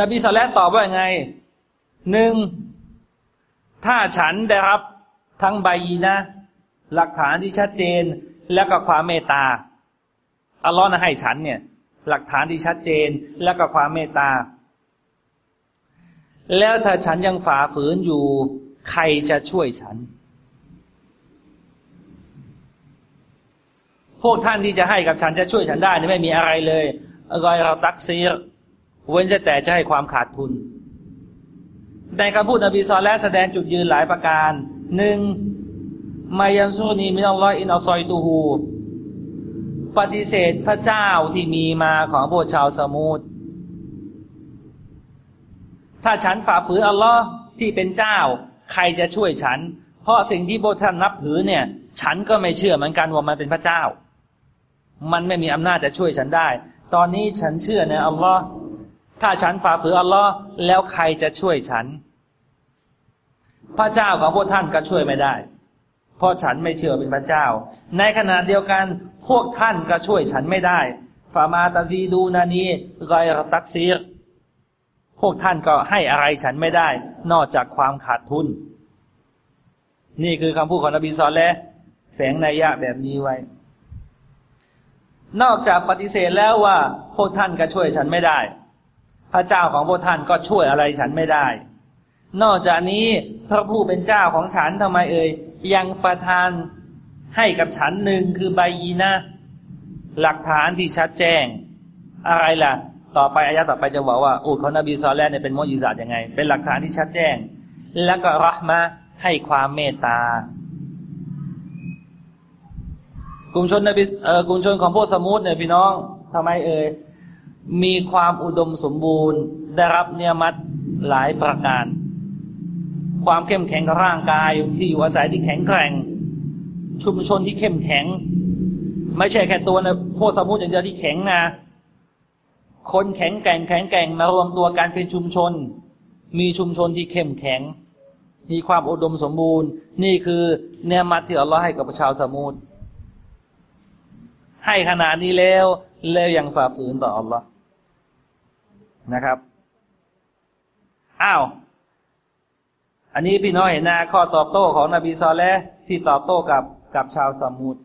A: นบีซอลแลตอบว่าไงหนึ่งถ้าฉันได้รับทั้งใบนะ หลักฐานที่ชัดเจนแล้วก็ความเมตตาอัลลอฮ์นะให้ฉันเนี่ย หลักฐานที่ชัดเจนแล้วก็ความเมตตา แล้วถ้าฉันยังฝ่าฝืนอยู่ ใครจะช่วยฉัน พวกท่านที่จะให้กับฉันจะช่วยฉันได้นี่ไม่มีอะไรเลยรอยเราตักซีรเว้นแต่จะให้ความขาดทุนในคำพูดนบีซอลและแสดงจุดยืนหลายประการหนึ่งมายันซูนีมินัลลอฮอินอัลซอยตูฮูปฏิเสธพระเจ้าที่มีมาของพวกชาวสมุทรถ้าฉันฝ่าฝืนอัลลอฮ์ที่เป็นเจ้า ใครจะช่วยฉัน เพราะสิ่งที่พวกท่านนับถือเนี่ย ฉันก็ไม่เชื่อเหมือนกันว่ามันเป็นพระเจ้า มันไม่มีอำนาจจะช่วยฉันได้ ตอนนี้ฉันเชื่อในอัลลอฮ์ถ้าฉันฝ่าฝืนอัลลอฮ์แล้วใครจะช่วยฉัน พระเจ้าของพวกท่านก็ช่วยไม่ได้ เพราะฉันไม่เชื่อเป็นพระเจ้า ในขณะเดียวกันพวกท่านก็ช่วยฉันไม่ได้ฟามาตาซีดูนานีรอยตักซีร พวกท่านก็ให้อะไรฉันไม่ได้ นอกจากความขาดทุน นี่คือคำพูดของนบีซอลและแฝงนัยยะแบบนี้ไว้ นอกจากปฏิเสธแล้วว่าพวกท่านก็ช่วยฉันไม่ได้ พระเจ้าของพวกท่านก็ช่วยอะไรฉันไม่ได้ นอกจากนี้พระผู้เป็นเจ้าของฉันทำไมเอ่ยยังประทานให้กับฉันหนึ่งคือใบยีนะหลักฐานที่ชัดแจ้ง อะไรล่ะ ต่อไปอายะต่อไปจะบอกว่าอูดของนบีซอลแลเนี่ยเป็นโมยิซาตยังไง เป็นหลักฐานที่ชัดแจ้ง แล้วก็รหมะให้ความเมตตากลุ่มชนนบีเออกลุ่มชนของพวกสมุทเนี่ยพี่น้องทำไมเอ่ยมีความอุดมสมบูรณ์ ได้รับเนียมัดหลายประการ ความเข้มแข็งของร่างกายที่อยู่อาศัยที่แข็งแกร่ง ชุมชนที่เข้มแข็ง ไม่ใช่แค่ตัวนะพวกสมุทอย่างเดียวที่แข็งนะ คนแข็งแกร่งแข็งแกร่งมารวมตัวกันเป็นชุมชน มีชุมชนที่เข้มแข็ง มีความอุดมสมบูรณ์ นี่คือเนื้อมัดที่อัลลอฮ์ให้กับชาวสมุทรให้ขนาดนี้แล้วแล้วยังฝ่าฝืนต่ออัลลอฮ์นะครับอ้าวอันนี้พี่น้อยเห็นนาข้อตอบโต้ของนบีซอลและที่ตอบโต้กับกับชาวสมุทร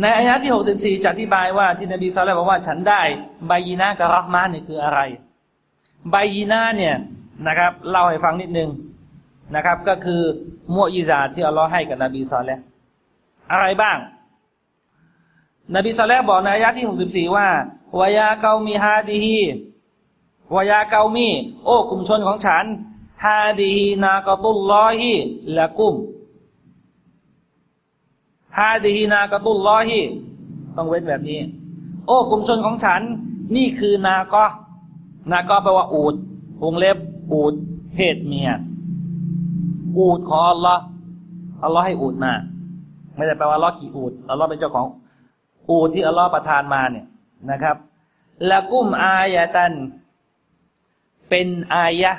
A: ในอายะที่หกสิบสี่จะอธิบายว่าที่นบีซอลและบอกว่าฉันได้ใบยีนากับรักมานนี่ยคืออะไรใบยีนาเนี่ยนะครับเล่าให้ฟังนิดนึงนะครับ ก็คือมุอิซาที่อัลลอฮ์ให้กับนบีซอลและอะไรบ้าง นบีซอลและบอกในอายะที่หกสิบสี่ว่าวายาเกามีฮาดีฮีวายาเกามี โอ้กลุ่มชนของฉันฮาดีฮีนากตุลลอฮีละกุม ฮาดีฮีนากะตุลลอฮีต้องเว้นแบบนี้ โอ้กลุ่มชนของฉัน นี่คือนากอนาก็แปลว่าอูดวงเล็บ อูดเพศเมีย อูดของอัลลอฮ์อัลลอฮ์ให้อูดมา ไม่ได้แปลว่าอัลลอฮ์ขี่อูดอัลลอฮ์เป็นเจ้าของอูดที่อัลลอฮ์ประทานมาเนี่ยนะครับละกุมอายะตัน เป็นอายะ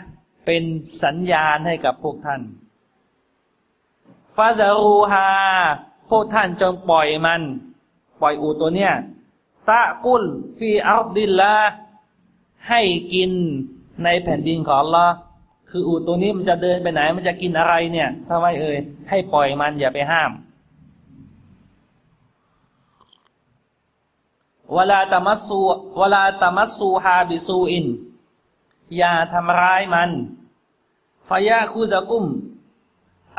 A: เป็นสัญญาณให้กับพวกท่านฟาซารูฮา พวกท่านจงปล่อยมัน ปล่อยอูตัวเนี้ยตะกุลฟีอัลดิลละให้กินในแผ่นดินของอัลอคืออูตัวนี้มันจะเดินไปไหน มันจะกินอะไรเนี่ยทำไมเอ่ยให้ปล่อยมันอย่าไปห้ามเวลาตมัสูเวลาตมัสูฮาบิซูอิน อย่าทำร้ายมันฟายาคูดะกุม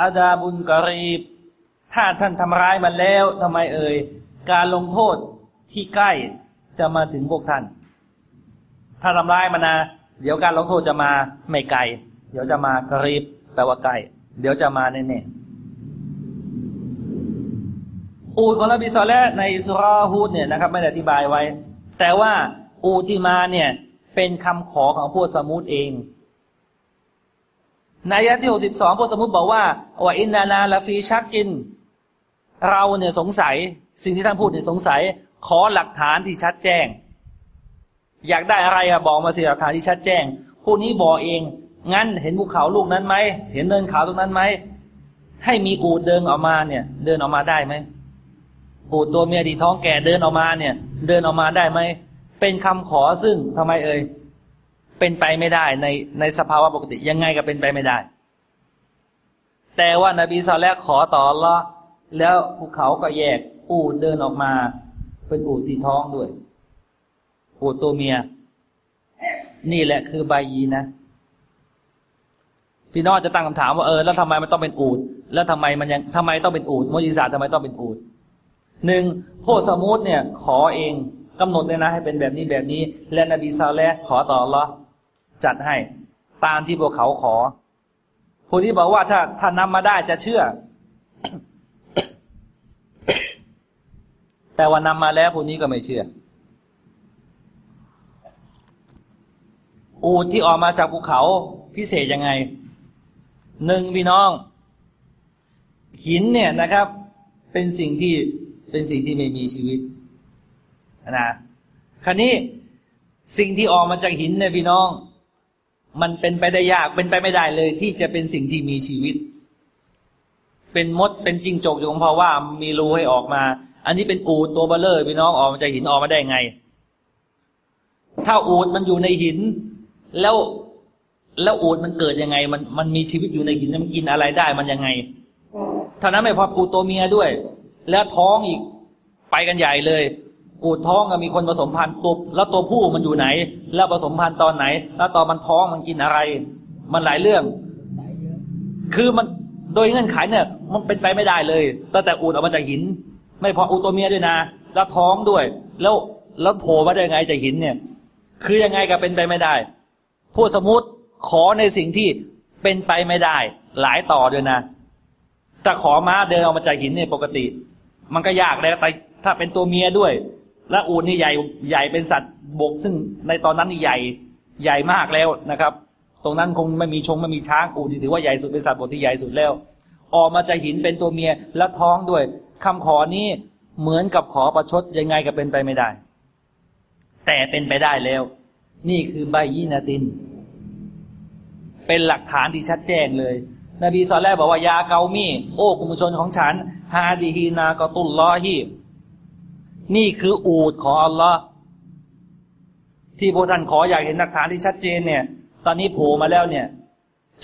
A: อาดาบุนกรีบ ถ้าท่านทำร้ายมันแล้วทำไมเอ่ย การลงโทษที่ใกล้จะมาถึงพวกท่าน ถ้าทำร้ายมันนะเดี๋ยวการลงโทษจะมาไม่ไกล เดี๋ยวจะมากรีบแปลว่าใกล้เดี๋ยวจะมาแน่ๆอูดของนบีซอลแลในสุราฮูดเนี่ยนะครับ ไม่ได้อธิบายไว้ แต่ว่าอูดที่มาเนี่ยเป็นคำขอของพวกสมุทเองในยะที่หกสิบสองพวกสมุทบอกว่าว่าอินนานาลาฟีชักกิน เราเนี่ยสงสัยสิ่งที่ท่านพูดเนี่ยสงสัย ขอหลักฐานที่ชัดแจ้ง อยากได้อะไรอะบอกมาสิหลักฐานที่ชัดแจ้งพวกนี้บอกเอง งั้นเห็นภูเขาลูกนั้นไหมเห็นเนินเขาตรงนั้นไหมให้มีอูดเดินออกมาเนี่ย เดินออกมาได้ไหมอูดตัวเมียดีท้องแก่เดินออกมาเนี่ย เดินออกมาได้ไหมเป็นคำขอซึ่งทำไมเอ่ยเป็นไปไม่ได้ในในสภาวะปกติยังไงก็เป็นไปไม่ได้ แต่ว่านาบีซอลแลขอต่อละ แล้วภูเขาก็แยกอูดเดินออกมา เป็นอูดที่ท้องด้วยอูดตัวเมีย นี่แหละคือใบยีนะพี่น้องจะตั้งคำถามว่าเออแล้วทำไมมันต้องเป็นอูดแล้วทำไมมันยังทำไมต้องเป็นอูดโมจิซาทำไมต้องเป็นอูดหนึ่งพวกสมุทเนี่ย ขอเองกำหนดเลยนะ ให้เป็นแบบนี้แบบนี้ และนบีซาเลขอต่อรอจัดให้ ตามที่พวกเขาขอผู้ที่บอกว่าถ้าถ้านำมาได้จะเชื่อ แต่ว่านำมาแล้วผู้นี้ก็ไม่เชื่อ อูดที่ออกมาจากภูเขาพิเศษยังไง หนึ่งพี่น้อง หินเนี่ยนะครับ เป็นสิ่งที่เป็นสิ่งที่ไม่มีชีวิตนะครนี้สิ่งที่ออกมาจากหินเนี่ยพี่น้อง มันเป็นไปได้ยากเป็นไปไม่ได้เลย ที่จะเป็นสิ่งที่มีชีวิต เป็นมดเป็นจิงจกอยู่เพราะว่ามีรูให้ออกมาอันนี้เป็นอูดตัวเบลเลอร์พี่น้องออกมาจากหินออกมาได้ไง ถ้าอูดมันอยู่ในหิน แล้วแล้วอูดมันเกิดยังไง มันมันมีชีวิตอยู่ในหินมันกินอะไรได้มันยังไงเท่านั้นไม่พออูดตัวเมียด้วย แล้วท้องอีกไปกันใหญ่เลย อูดท้องก็มีคนผสมพันธุ์ตัวแล้วตัวผู้มันอยู่ไหน แล้วผสมพันธุ์ตอนไหน แล้วตอนมันท้องมันกินอะไร มันหลายเรื่อง คือมันโดยเงื่อนไขเนี่ย มันเป็นไปไม่ได้เลยตั้งแต่อูดออกมาจากหิน ไม่พออูตัวเมียด้วยนะ แล้วท้องด้วย แล้วแล้วโผล่มาได้ไงจากหินเนี่ย คือยังไงก็เป็นไปไม่ได้ ผู้สมมติขอในสิ่งที่เป็นไปไม่ได้ หลายต่อด้วยนะแต่ขอม้าเดินออกมาจากหินเนี่ยปกติ มันก็ยากแล้วแต่ถ้าเป็นตัวเมียด้วย และอูดนี่ใหญ่ใหญ่เป็นสัตว์บกซึ่งในตอนนั้นนี่ใหญ่ใหญ่มากแล้วนะครับ ตรงนั้นคงไม่มีชงไม่มีช้างอูดที่ถือว่าใหญ่สุดเป็นสัตว์บกที่ใหญ่สุดแล้ว ออกมาจากหินเป็นตัวเมียและท้องด้วย คำขอนี้เหมือนกับขอประชดยังไงก็เป็นไปไม่ได้ แต่เป็นไปได้แล้ว นี่คือใบยีนาติน เป็นหลักฐานที่ชัดแจ้งเลย นบีสอนแรกบอกว่ายาเกามีโอ้กุมชนของฉัน ฮาดีฮีนากตุลลอฮีนี่คืออูดของอัลลอฮ์ที่พวกท่านขออยากเห็นหลักฐานที่ชัดเจนเนี่ย ตอนนี้โผล่มาแล้วเนี่ย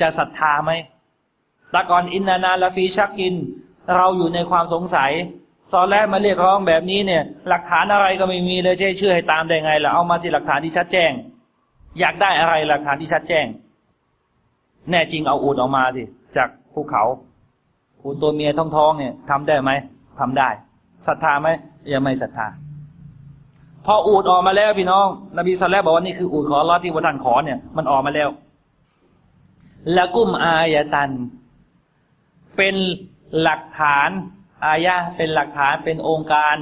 A: จะศรัทธาไหมตะกอนอินนานาลาฟีชักกิน เราอยู่ในความสงสัยซอแรกมาเรียกร้องแบบนี้เนี่ย หลักฐานอะไรก็ไม่มีเลยจะเชื่อให้ตามได้ไงล่ะเอามาสิหลักฐานที่ชัดแจ้ง อยากได้อะไรหลักฐานที่ชัดแจ้ง แน่จริงเอาอูดออกมาสิจากภูเขาอูดตัวเมียท้องๆเนี่ยทำได้ไหมทำได้ศรัทธาไหมยังไม่ศรัทธาพออูดออกมาแล้วพี่น้อง นบีสุลต่านบอกว่านี่คืออูดของลอที่วัท่านขอเนี่ยมันออกมาแล้วละกุ้มอายตัน เป็น หลักฐาน อายะเป็นหลักฐานเป็นองค์การ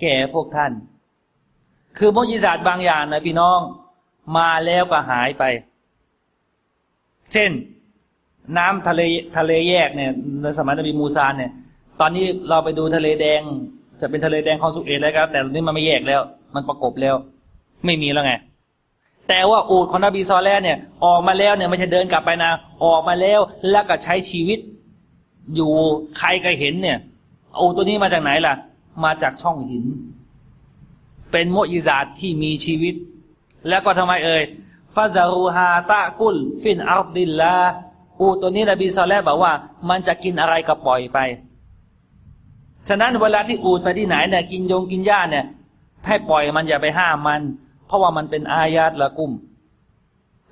A: แก่พวกท่าน คือมุจิศาสตร์บางอย่างนะพี่น้องมาแล้วก็หายไป เช่น น้ำทะเลทะเลแยกเนี่ยในสมัยนบีมูซานเนี่ย ตอนนี้เราไปดูทะเลแดง จะเป็นทะเลแดงของสุเอตแล้วครับ แต่ตอนนี้มันไม่แยกแล้ว มันประกบแล้ว ไม่มีแล้วไงแต่ว่าอูดของนบีซอแลเนี่ยออกมาแล้วเนี่ยไม่ใช่เดินกลับไปนะ ออกมาแล้วแล้วก็ใช้ชีวิต อยู่ใครก็เห็นเนี่ยอูตัวนี้มาจากไหนล่ะ มาจากช่องหิน เป็นโมอิซาตที่มีชีวิต แล้วก็ทำไมเอ่ยฟาซารูฮาตะกุล ฟินอัลดิลลาอูตัวนี้นบีซอลแลบอกว่า มันจะกินอะไรก็ปล่อยไป ฉะนั้นเวลาที่อูดไปที่ไหนเนี่ยกินยงกินหญ้าเนี่ยให้ปล่อยมันอย่าไปห้ามมัน เพราะว่ามันเป็นآية لكم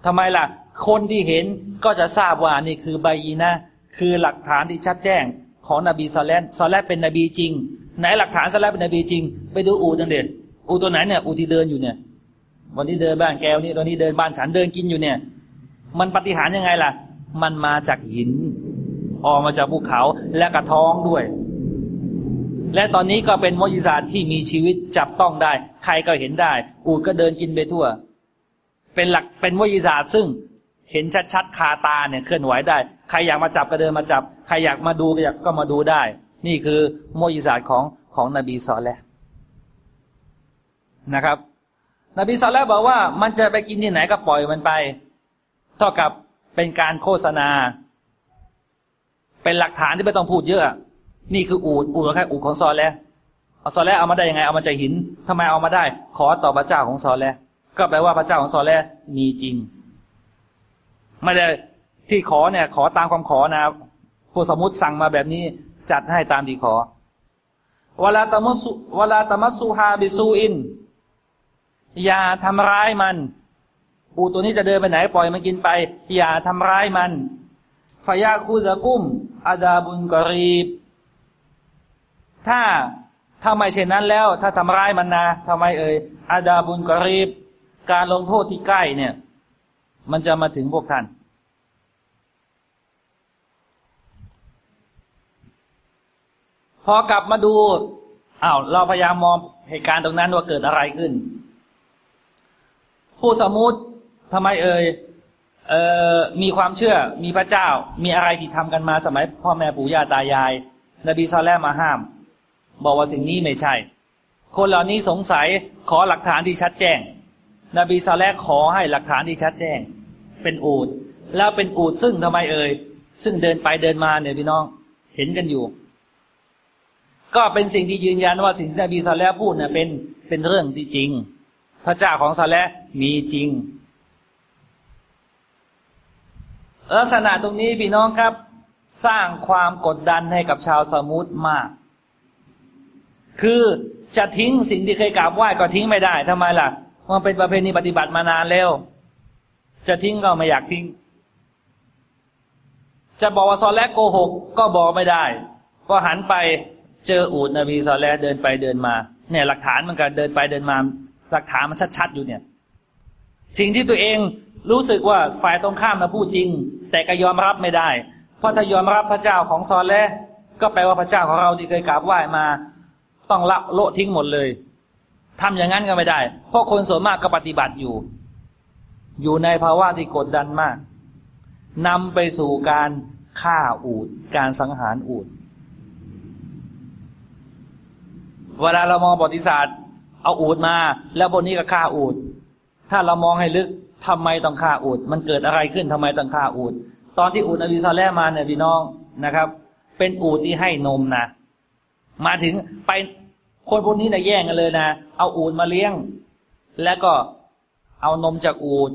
A: ทำไมล่ะ คนที่เห็นก็จะทราบว่านี่คือبينة คือหลักฐานที่ชัดแจ้งของนบีซอและฮฺ ซอและฮฺเป็นนบีจริง ไหนหลักฐานซอและฮฺเป็นนบีจริง ไปดูอูฐดังเด็ดอูฐตัวไหนเนี่ยอูฐที่เดินอยู่เนี่ย วันนี้เดินบ้านแก้วนี่ตอนนี้เดินบ้านฉันเดินกินอยู่เนี่ย มันปาฏิหาริย์ยังไงล่ะ มันมาจากหิน ออกมาจากภูเขาและกระท้องด้วย และตอนนี้ก็เป็นมอญิซาที่มีชีวิตจับต้องได้ ใครก็เห็นได้ อูดก็เดินกินไปทั่ว เป็นหลักเป็นมอญิซาซึ่ง เห็นชัดๆคาตาเนี่ยเคลื่อนไหวได้ ใครอยากมาจับก็เดินมาจับ ใครอยากมาดูก็อยากก็มาดูได้ นี่คือโมยิสาของของนบีซอลแลนะครับ นบีซอลแลบอกว่ามันจะไปกินที่ไหนก็ปล่อยมันไป เท่ากับเป็นการโฆษณา เป็นหลักฐานที่ไม่ต้องพูดเยอะ นี่คืออูดอูดแค่อูดของซอลแลเอาซอลแลเอามาได้ยังไงเอามาจากหินทำไมเอามาได้ ขอต่อพระเจ้าของซอลแลก็แปลว่าพระเจ้าของซอลแลมีจริง ไม่ได้ที่ขอเนี่ย ขอตามความขอนะผู้สมมติสั่งมาแบบนี้จัดให้ตามที่ขอเวลาตมัสุเวลาตมัสุฮาบิซูอิน อย่าทำร้ายมัน ปูตัวนี้จะเดินไปไหนปล่อยมันกินไป อย่าทำร้ายมันฟายาคูซะกุ้มอาดาบุนกรีบ ถ้าถ้าไม่เช่นนั้นแล้ว ถ้าทำร้ายมันนะทำไมเอ่ยอาดาบุญกรีบ การลงโทษที่ใกล้เนี่ย มันจะมาถึงพวกท่าน พอกลับมาดูอ้าวเราพยายามมองเหตุการณ์ตรงนั้นว่าเกิดอะไรขึ้น ผู้สมมุติทำไมเอ่ยเอ่อมีความเชื่อมีพระเจ้า มีอะไรที่ทำกันมาสมัยพ่อแม่ปู่ย่าตายาย นบีซอลแลมาห้าม บอกว่าสิ่งนี้ไม่ใช่ คนเหล่านี้สงสัยขอหลักฐานที่ชัดแจ้ง นบีซาแลขอให้หลักฐานที่ชัดแจ้ง เป็นอูดแล้วเป็นอูดซึ่งทำไมเอ่ยซึ่งเดินไปเดินมาเนี่ยพี่น้องเห็นกันอยู่ ก็เป็นสิ่งที่ยืนยันว่าสิ่งที่นบีซาแลพูดเนี่ยเป็นเป็นเรื่องที่จริง พระเจ้าของซาแลมีจริง ลักษณะตรงนี้พี่น้องครับ สร้างความกดดันให้กับชาวสมุทรมาก คือจะทิ้งสิ่งที่เคยกราบไหว้ก็ทิ้งไม่ได้ทำไมล่ะมันเป็นประเพณีปฏิบัติมานานแล้ว จะทิ้งก็ไม่อยากทิ้ง จะบอกว่าซอแลกโกหก ก็บอกไม่ได้พอหันไปเจออูดนบีซอแลเดินไปเดินมา เนี่ย หลักฐานมันก็เดินไปเดินมา หลักฐานมันชัดๆอยู่เนี่ย สิ่งที่ตัวเองรู้สึกว่าฝ่ายตรงข้ามนะพูดจริง แต่ก็ยอมรับไม่ได้ เพราะถ้ายอมรับพระเจ้าของซอแลก็แปลว่าพระเจ้าของเราที่เคยกราบไหว้มา ต้องละโละทิ้งหมดเลยทำอย่างนั้นก็ไม่ได้ เพราะคนส่วนมากก็ปฏิบัติอยู่ อยู่ในภาวะที่กดดันมากนำไปสู่การฆ่าอูดการสังหารอูดเวลาเรามองประวัติศาสตร์ เอาอูดมา แล้วบนนี้ก็ฆ่าอูดถ้าเรามองให้ลึกทำไมต้องฆ่าอูดมันเกิดอะไรขึ้นทำไมต้องฆ่าอูดตอนที่อูดนบีซาแลมาเนี่ยพี่น้องนะครับ เป็นอูดที่ให้นมนะมาถึงไปคนพวกนี้นะแย่งกันเลยนะ เอาอูดมาเลี้ยง แล้วก็ เอานมจากอูด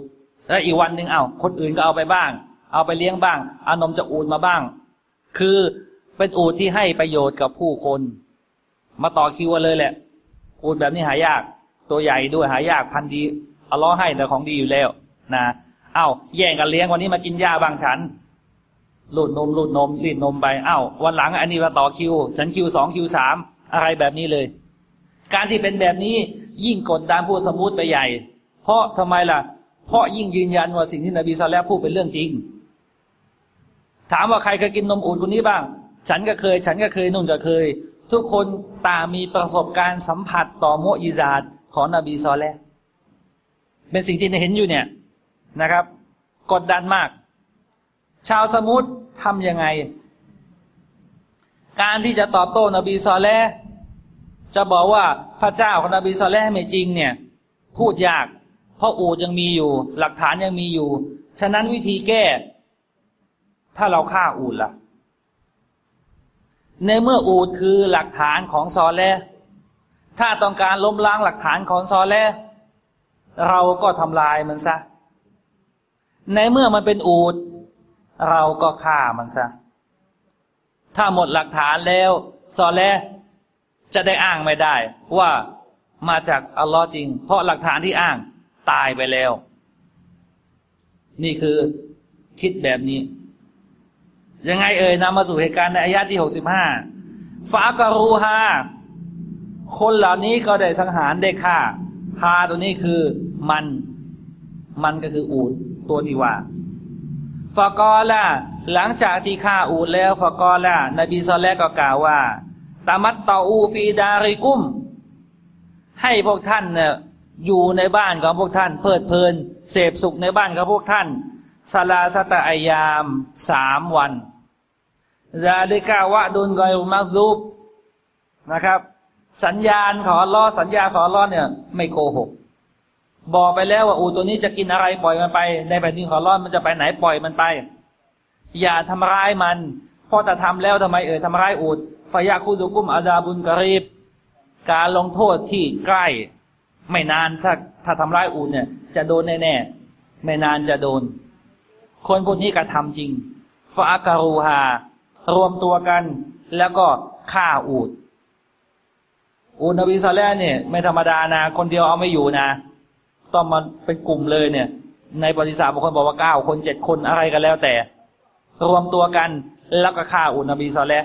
A: แล้วอีกวันหนึ่งเอาคนอื่นก็เอาไปบ้าง เอาไปเลี้ยงบ้าง เอานมจากอูดมาบ้าง คือเป็นอูดที่ให้ประโยชน์กับผู้คน มาต่อคิวเลยแหละ อูดแบบนี้หายาก ตัวใหญ่ด้วยหายากพันดีเอาล้อให้แต่ของดีอยู่แล้วนะเอาแย่งกันเลี้ยงวันนี้มากินหญ้าบางฉันลูดนมลูดนมรีดนมไปเอ้าวันหลังอันนี้มาต่อคิว ฉันคิวสองคิวสามอะไรแบบนี้เลย การที่เป็นแบบนี้ยิ่งกดดันผู้สมุติไปใหญ่ เพราะทำไมล่ะ เพราะยิ่งยืนยันว่าสิ่งที่นบีซาลลพูดเป็นเรื่องจริง ถามว่าใครเคยกินนมอุ่นคนนี้บ้าง ฉันก็เคย ฉันก็เคยนุ่นก็เคย ทุกคนต่างมีประสบการณ์สัมผัสต่อโมอิซาดของนบีซอลแลเป็นสิ่งที่เห็นอยู่เนี่ยนะครับ กดดันมาก ชาวสมุทรทำยังไง การที่จะตอบโต้นบีซอลแลจะบอกว่าพระเจ้าของนบีซอลแลไม่จริงเนี่ย พูดยาก ราะอูดยังมีอยู่ หลักฐานยังมีอยู่ ฉะนั้นวิธีแก้ ถ้าเราฆ่าอูดละ่ะ ในเมื่ออูดคือหลักฐานของซอแลถ้าต้องการล้มล้างหลักฐานของซอแลเราก็ทำลายมันซะ ในเมื่อมันเป็นอูดเราก็ฆ่ามันซะ ถ้าหมดหลักฐานแล้ว ซอแลจะได้อ้างไม่ได้ ว่ามาจากอัลลอฮ์จริง เพราะหลักฐานที่อ้าง ตายไปแล้ว นี่คือคิดแบบนี้ ยังไงเอ่ยนำมาสู่เหตุการณ์ในอายะที่หกสิบห้าฟาการูฮาคนเหล่านี้ก็ได้สังหารได้ฆ่าฮาตัวนี้คือมัน มันก็คืออูดตัวที่ว่าฟากอละหลังจากที่ฆ่าอูดแล้วฟากอละนบีซอลแลก็กล่าวว่าตามัตตาอูฟีดาริกุม ให้พวกท่านเนี่ย อยู่ในบ้านของพวกท่าน เพลิดเพลิน เสพสุขในบ้านของพวกท่านสลาสตะอายามสามวันซาดิกาวะดุนกอยมักซุบนะครับ สัญญาณขอรอสัญญาขอรอเนี่ย ไม่โกหก บอกไปแล้วว่าอูตัวนี้จะกินอะไรปล่อยมันไป ในแผ่นดินขอรอดมันจะไปไหนปล่อยมันไป อย่าทำร้ายมันพราะแต่ทำแล้วทำไมเอ่ยทำร้ายอูดฟยาคูดุกุมอาดาบุญกรีบ การลงโทษที่ใกล้ ไม่นานถ้าถ้าทำร้ายอูดเนี่ย จะโดนแน่ๆไม่นานจะโดน คนพวกนี้กระทำจริงฟาการูฮารวมตัวกันแล้วก็ฆ่าอูดอูดนบีซาแล่เนี่ยไม่ธรรมดานะ คนเดียวเอาไม่อยู่นะ ต้องมาเป็นกลุ่มเลยเนี่ย ในบริษัทบางคนบอกว่าเก้าคนเจ็ดคนอะไรกันแล้วแต่ รวมตัวกันแล้วก็ฆ่าอูดนบีซาแล่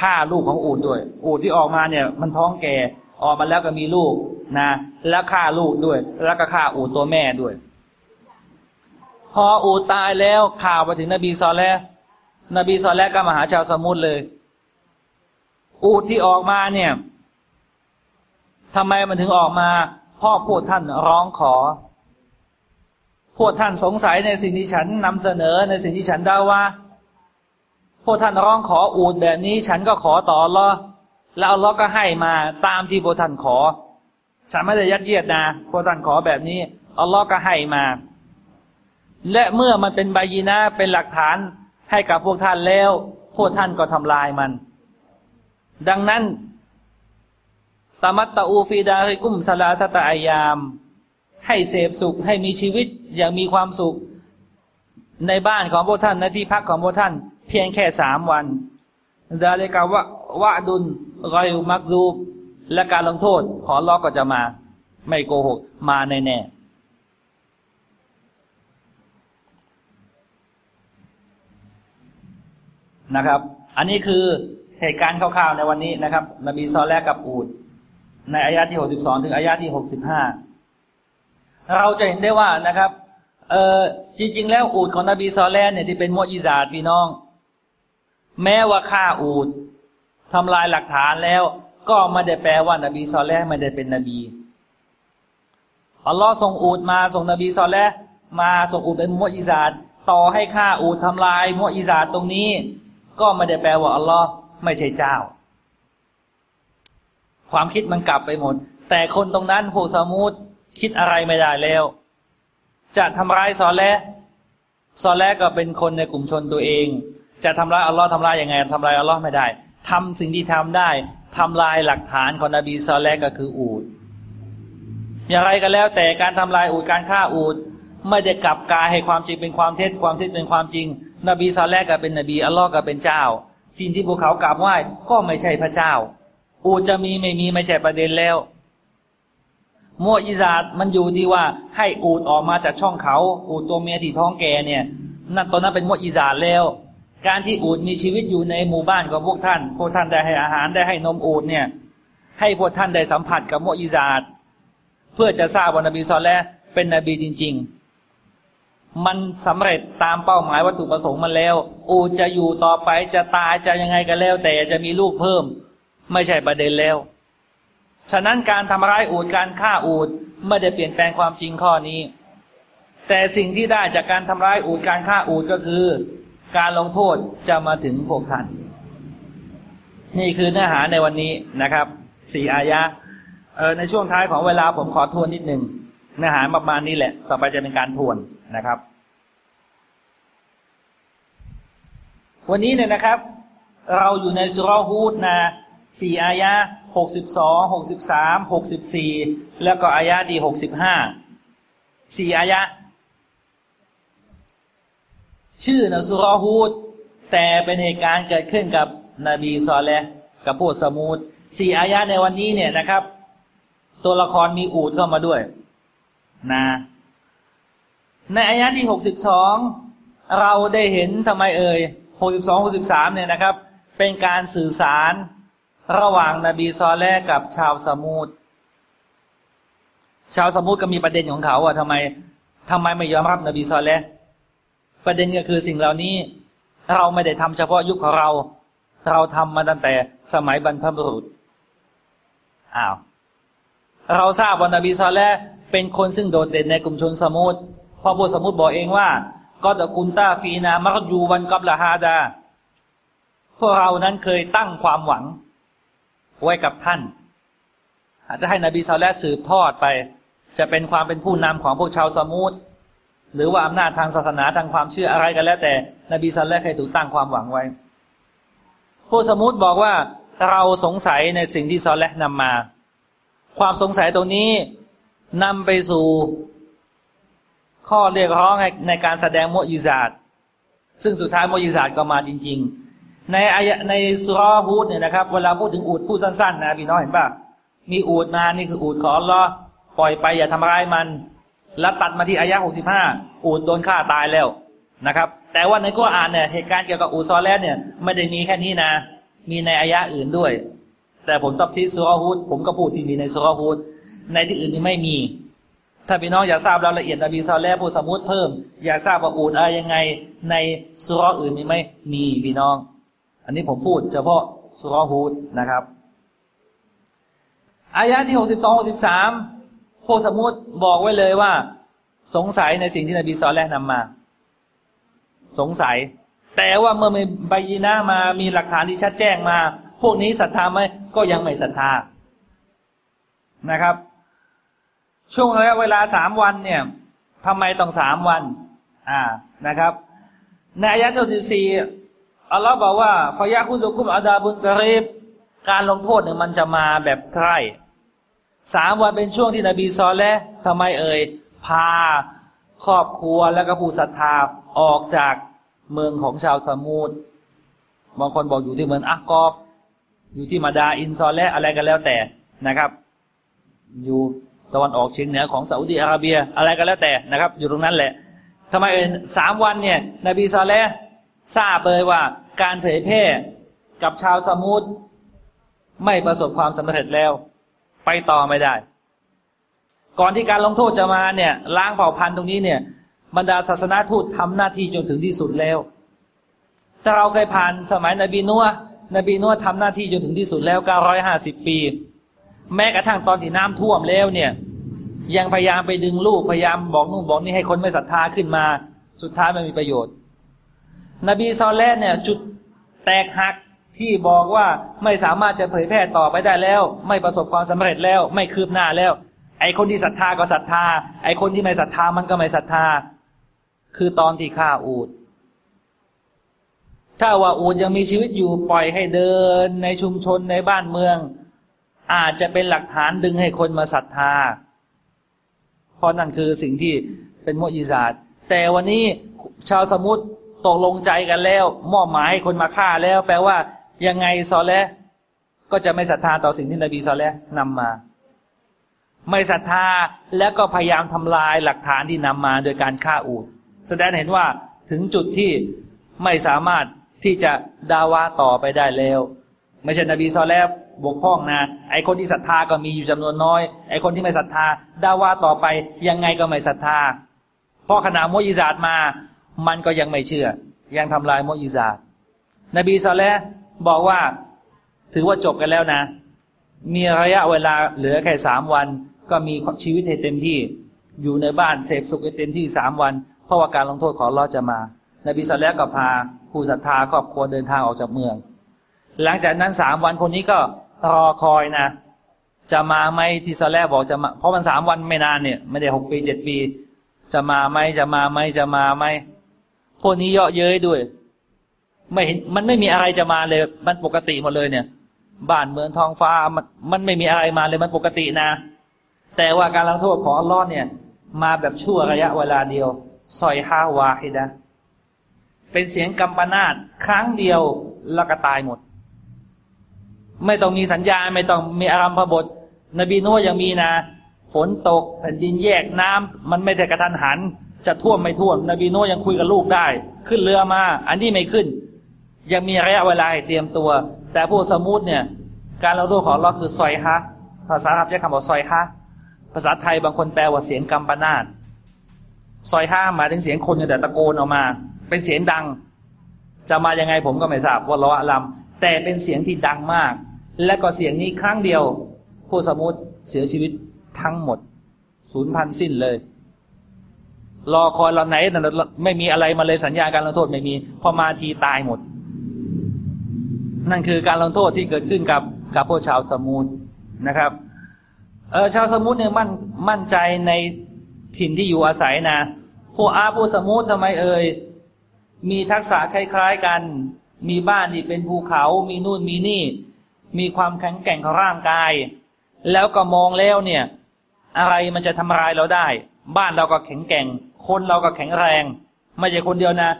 A: ฆ่าลูกของอูดด้วย อูดที่ออกมาเนี่ย มันท้องแก่ ออกมาแล้วก็มีลูกนะแล้วฆ่าลูกด้วย แล้วก็ฆ่าอูตัวแม่ด้วย พออูตายแล้วข่าวไปถึงนบีซอลแล้วนบีซอลแล้วก็มาหาชาวสมุทรเลย อูที่ออกมาเนี่ยทำไมมันถึงออกมา พ่อพวกท่านร้องขอ พวกท่านสงสัยในสิ่งที่ฉันนำเสนอในสิ่งที่ฉันได้ว่าพวกท่านร้องขออูดแบบนี้ ฉันก็ขอต่อรอ แล้วอัลลอฮ์ก็ให้มาตามที่พวกท่านขอฉันไม่ได้ยัดเยียดนะพวกท่านขอแบบนี้อัลลอฮ์ก็ให้มา และเมื่อมันเป็นใบยีนะเป็นหลักฐานให้กับพวกท่านแล้ว พวกท่านก็ทำลายมัน ดังนั้นตามัตตาอูฟีดาริกุมสลาสตาอายาม ให้เสพสุขให้มีชีวิตอย่างมีความสุข ในบ้านของพวกท่านในที่พักของพวกท่าน เพียงแค่สามวันดาเลกาวะ วะดุลรอยมักรูบและการลงโทษ ขอล้อก็จะมา ไม่โกหก มาแน่ๆนะครับ อันนี้คือเหตุการณ์คร่าวๆในวันนี้นะครับ นบีซอลแลกับอูด ในอายะที่หกสิบสองถึงอายะที่หกสิบห้าเราจะเห็นได้ว่านะครับ เออจริง ๆ แล้วอูดของนบีซอลแลเนี่ยที่เป็นมวอิซาดพี่น้อง แม้ว่าฆ่าอูด ทำลายหลักฐานแล้ว ก็ไม่ได้แปลว่านบีซอลแลไม่ได้เป็นนบีอัลลอฮ์ส่งอูดมาส่งนบีซอลแลมาส่งอูดเป็นมวอิซาดต่อให้ฆ่าอูดทำลายมวอิซาดตรงนี้ ก็ไม่ได้แปลว่าอัลลอฮ์ไม่ใช่เจ้า ความคิดมันกลับไปหมด แต่คนตรงนั้นพวกสมุดคิดอะไรไม่ได้แล้ว จะทำร้ายซอแลซอแลก็เป็นคนในกลุ่มชนตัวเอง จะทำร้ายอัลลอฮ์ทำร้ายยังไงทำร้ายอัลลอฮ์ไม่ได้ ทำสิ่งที่ทำได้ทำลายหลักฐานของนบีซอแลก็คืออูดอย่างไรก็แล้ว แต่การทำลายอูดการฆ่าอูดไม่ได้กลับกายให้ความจริงเป็นความเท็จความเท็จเป็นความจริง นบีซอแลก็เป็นนบีอัลลอฮ์ก็เป็นเจ้า สิ่งที่พวกเขากราบไหว้ก็ไม่ใช่พระเจ้า อูดจะมีไม่มีไม่ใช่ประเด็นแล้วมัวอิซาดมันอยู่ที่ว่าให้อูดออกมาจากช่องเขา อูดตัวเมียที่ท้องแก่เนี่ยนั่นตอนนั้นเป็นมัวอิซาดแล้ว การที่อูดมีชีวิตอยู่ในหมู่บ้านของพวกท่าน พวกท่านได้ให้อาหารได้ให้นมอูดเนี่ย ให้พวกท่านได้สัมผัสกับโมอิซาดเพื่อจะทราบว่านบีซอลแลเป็นนบีจริง ๆ มันสำเร็จตามเป้าหมายวัตถุประสงค์มันแล้ว อูดจะอยู่ต่อไปจะตายจะยังไงกันแล้ว แต่จะมีลูกเพิ่ม ไม่ใช่ประเด็นแล้ว ฉะนั้นการทำร้ายอูดการฆ่าอูดไม่ได้เปลี่ยนแปลงความจริงข้อนี้ แต่สิ่งที่ได้จากการทำร้ายอูดการฆ่าอูดก็คือ การลงโทษจะมาถึงพวกท่าน นี่คือเนื้อหาในวันนี้นะครับสี่อายะเออในช่วงท้ายของเวลาผมขอทวนนิดหนึ่งเนื้อหาประมาณนี้แหละ ต่อไปจะเป็นการทวนนะครับ วันนี้เนี่ยนะครับ เราอยู่ในสุรฮูดนะสี่อายะหกสิบสองหกสิบสามหกสิบสี่แล้วก็อายะดีหกสิบห้าสี่อายะ ชื่อนสุรฮูดแต่เป็นเหตุการณ์เกิดขึ้นกับนบีซอลและกับพวกสมูดสี่อายะในวันนี้เนี่ยนะครับ ตัวละครมีอูดเข้ามาด้วยนะในอายะที่หกสิบสองเราได้เห็นทำไมเอ่ยหกสิบสองหกสิบสามเนี่ยนะครับ เป็นการสื่อสารระหว่างนบีซอแลกับชาวสมุทชาวสมุทก็มีประเด็นของเขาว่าทำไมทำไมไม่ยอมรับนบีซอแล ประเด็นก็คือสิ่งเหล่านี้ เราไม่ได้ทำเฉพาะยุคของเรา เราทำมาตั้งแต่สมัยบรรพบุรุษอ้าวเราทราบว่านบีซอแลเป็นคนซึ่งโดดเด่นในกลุ่มชนสมุทรพอพวกสมุทรบอกเองว่าก็ตะกุนตาฟีนามารยูวันกับละฮาดา พวกเรานั้นเคยตั้งความหวัง ไว้กับท่าน อาจจะให้นบีซาเลสืบทอดไป จะเป็นความเป็นผู้นำของพวกชาวสมุทร หรือว่าอำนาจทางศาสนาทางความเชื่ออะไรกันแล้ว แต่ นบีซาเละเคยถูกตั้งความหวังไว้ ผู้สมุทรบอกว่าเราสงสัยในสิ่งที่ซอลและนำมา ความสงสัยตรงนี้นำไปสู่ข้อเรียกร้องในการแสดงโมอิซาดซึ่งสุดท้ายโมอิซาดก็มาจริง ๆ ในอายในสุรฮูดเนี่ยนะครับ เวลาพูดถึงอูดพูดสั้นๆนะพี่น้องเห็นป่ะมีอูดมานี่คืออูดของอัลลอฮ์ปล่อยไปอย่าทำร้ายมัน แล้วตัดมาที่อายะหกสิบห้าอูดโดนฆ่าตายแล้วนะครับ แต่ว่าในกุรอานเนี่ยเหตุการณ์เกี่ยวกับอูซอแลเนี่ยไม่ได้มีแค่นี้นะ มีในอายะอื่นด้วย แต่ผมตอบซีสุรฮูดผมก็พูดที่มีในสุรฮูดในที่อื่นนี่ไม่มี ถ้าพี่น้องอยากทราบรายละเอียดนบีซอลและผู้สมุติเพิ่ม อยากทราบว่าอูดอะไรยังไงในสุรอื่นมีไหมมีพี่น้อง อันนี้ผมพูดเฉพาะสุรฮูดนะครับอายะที่หกสิบสองหกสิบสาม ผู้สมุติบอกไว้เลยว่า สงสัยในสิ่งที่นบีซอลแลนำมา สงสัย แต่ว่าเมื่อมีใบยีน่ามามีหลักฐานที่ชัดแจ้งมา พวกนี้ศรัทธาไหมก็ยังไม่ศรัทธานะครับ ช่วงระยะเวลาสามวันเนี่ยทำไมต้องสามวัน อ่านะครับ ในอายะที่สิบสี่อัลลอฮ์บอกว่าฟยาคุซุกุมอาดาบุนกรีบการลงโทษเนี่ยมันจะมาแบบใกล้ สามวันเป็นช่วงที่นบีซอลและทำไมเอ่ยพาครอบครัวแล้วก็ผู้ศรัทธาออกจากเมืองของชาวสมุทรบางคนบอกอยู่ที่เมืองอักกอฟอยู่ที่มาดาอินซอลและอะไรกันแล้วแต่นะครับ อยู่ตะวันออกเฉียงเหนือของซาอุดีอาระเบีย อะไรกันแล้วแต่นะครับ อยู่ตรงนั้นแหละทำไมเอ่ยสามวันเนี่ย นบีซอลและทราบเลยว่าการเผยแพร่กับชาวสมุทรไม่ประสบความสำเร็จแล้ว ไปต่อไม่ได้ ก่อนที่การลงโทษจะมาเนี่ยล้างเผ่าพันธุ์ตรงนี้เนี่ย บรรดาศาสนาทูตทำหน้าที่จนถึงที่สุดแล้วถ้าเราเคยผ่านสมัยนบีนัวนบีนัวทำหน้าที่จนถึงที่สุดแล้วเก้าร้อยห้าสิบปี แม้กระทั่งตอนที่น้ำท่วมแล้วเนี่ย ยังพยายามไปดึงลูกพยายามบอกนู่นบอกนี่ให้คนไม่ศรัทธาขึ้นมา สุดท้ายไม่มีประโยชน์ นบีซอลแลนเนี่ย จุดแตกหัก ที่บอกว่าไม่สามารถจะเผยแพร่ต่อไปได้แล้ว ไม่ประสบความสำเร็จแล้ว ไม่คืบหน้าแล้ว ไอคนที่ศรัทธาก็ศรัทธา ไอคนที่ไม่ศรัทธามันก็ไม่ศรัทธา คือตอนที่ฆ่าอูดถ้าว่าอูดยังมีชีวิตอยู่ปล่อยให้เดินในชุมชนในบ้านเมือง อาจจะเป็นหลักฐานดึงให้คนมาศรัทธา เพราะนั่นคือสิ่งที่เป็นมุอิซาดแต่วันนี้ชาวสมุทรตกลงใจกันแล้ว มอบหมายให้คนมาฆ่าแล้ว แปลว่า ยังไงซอแลก็จะไม่ศรัทธาต่อสิ่งที่นบีซอแลนำมา ไม่ศรัทธาแล้วก็พยายามทำลายหลักฐานที่นำมาโดยการฆ่าอูดแสดงเห็นว่าถึงจุดที่ไม่สามารถที่จะดาวาต่อไปได้แล้ว ไม่ใช่นบีซอแลบกพร่องนะ ไอคนที่ศรัทธาก็มีอยู่จำนวนน้อย ไอคนที่ไม่ศรัทธาดาวาต่อไปยังไงก็ไม่ศรัทธาเพราะขณะมุอิซาดมา มันก็ยังไม่เชื่อ ยังทำลายมุอิซาดนบีซอแล บอกว่าถือว่าจบกันแล้วนะ มีระยะเวลาเหลือแค่สามวัน ก็มีชีวิตให้เต็มที่ อยู่ในบ้านเสพสุขให้เต็มที่สามวัน เพราะว่าการลงโทษของลอจะมา นบีซอแลก็พาผู้ศรัทธาครอบครัวเดินทางออกจากเมือง หลังจากนั้นสามวันคนนี้ก็รอคอยนะ จะมาไหมที่ซอแลบอกจะมา เพราะมันสามวันไม่นานเนี่ย ไม่ได้หกปีเจ็ดปี จะมาไหมจะมาไหมจะมาไหมพวกนี้เยาะเย้ยด้วย ไม่เห็นมันไม่มีอะไรจะมาเลย มันปกติหมดเลยเนี่ย บ้านเมืองทองฟ้ามันมันไม่มีอะไรมาเลยมันปกตินะ แต่ว่าการลงโทษของอัลลอฮ์เนี่ย มาแบบชั่วระยะเวลาเดียวซอยฮาวาฮิดะเป็นเสียงกัมปนาตครั้งเดียวแล้วก็ตายหมด ไม่ต้องมีสัญญาณไม่ต้องมีอารมพบท นบีนัวยังมีนะ ฝนตกแผ่นดินแยกน้ำมันไม่ใช่กระทันหัน จะท่วมไม่ท่วม นบีนัวยังคุยกับลูกได้ ขึ้นเรือมา อันนี้ไม่ขึ้น ยังมีระยะเวลาเตรียมตัว แต่พวกสมุทเนี่ยการเราตัวของเราคือซอยฮะภาษาอับใช้คำว่าซอยฮะภาษาไทยบางคนแปลว่าเสียงกัมปนาตซอยห้ามาถึงเสียงคนแต่ตะโกนออกมา เป็นเสียงดัง จะมายังไงผมก็ไม่ทราบว่าล้ออลัมแต่เป็นเสียงที่ดังมาก และก็เสียงนี้ครั้งเดียว ผู้สมุทรเสียชีวิตทั้งหมดศูนย์พันสิ้นเลย รอคอยเราไหนแต่ไม่มีอะไรมาเลยสัญญาการลงโทษไม่มี พอมาทีตายหมด นั่นคือการลงโทษที่เกิดขึ้นกับกับพวกชาวสมุทรนะครับเออชาวสมุทรเนี่ยมั่นมั่นใจในถิ่นที่อยู่อาศัยนะพวกอาพวกสมุทรทำไมเอ่ยมีทักษะคล้าย ๆ กัน มีบ้านที่เป็นภูเขา มีนู่นมีนี่ มีความแข็งแกร่งของร่างกาย แล้วก็มองแล้วเนี่ย อะไรมันจะทำลายเราได้ บ้านเราก็แข็งแกร่ง คนเราก็แข็งแรง ไม่ใช่คนเดียวนะ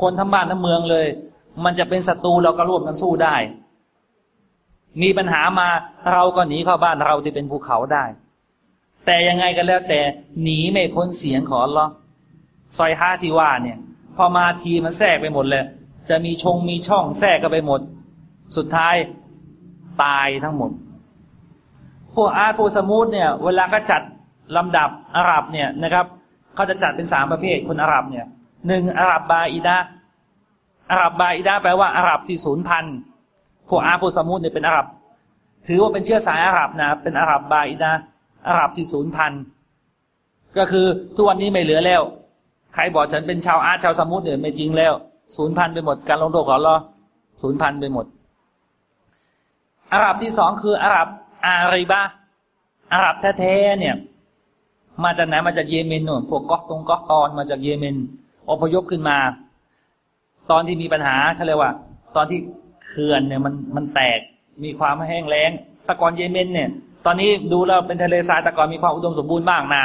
A: คนทั้งบ้านทั้งเมืองเลย มันจะเป็นศัตรูเราก็ร่วมกันสู้ได้ มีปัญหามาเราก็หนีเข้าบ้านเราที่เป็นภูเขาได้ แต่ยังไงก็แล้วแต่หนีไม่พ้นเสียงของเราซอยห้าที่ว่าเนี่ย พอมาทีมันแทรกไปหมดเลย จะมีชงมีช่องแทรกกันไปหมด สุดท้ายตายทั้งหมด พวกอาร์ตพวกสมูทเนี่ย เวลาก็จัดลำดับอาหรับเนี่ยนะครับเขาจะจัดเป็นสามประเภทคนอาหรับเนี่ยหนึ่งอาหรับบาอิดา อาหรับ بائدة แปลว่าอาหรับที่สูญพันธุ์พวกอ๊าดพวกษะมูดเนี่ยเป็นอาหรับ ถือว่าเป็นเชื้อสายอาหรับนะเป็นอาหรับ بائدة อาหรับที่สูญพันธุ์ก็คือทุกวันนี้ไม่เหลือแล้ว ใครบอกฉันเป็นชาวอ๊าดชาวษะมูดเนี่ยไม่จริงแล้วสูญพันธุ์ไปหมดการลงโทษของเราสูญพันธุ์ไปหมด อาหรับที่สองคืออาหรับ عاربة อาหรับแท้ๆเนี่ย มาจากไหนมาจากเยเมนนู่นพวกก็อฮฺฏอนก็อฮฺฏอนมาจากเยเมนอพยพขึ้นมา ตอนที่มีปัญหาเขาเรียกว่า ตอนที่เขื่อนเนี่ยมันมันแตกมีความแห้งแล้งตะกอนเยเมนเนี่ย ตอนนี้ดูแล้วเป็นทะเลทรายตะกอนมีความอุดมสมบูรณ์มากนะ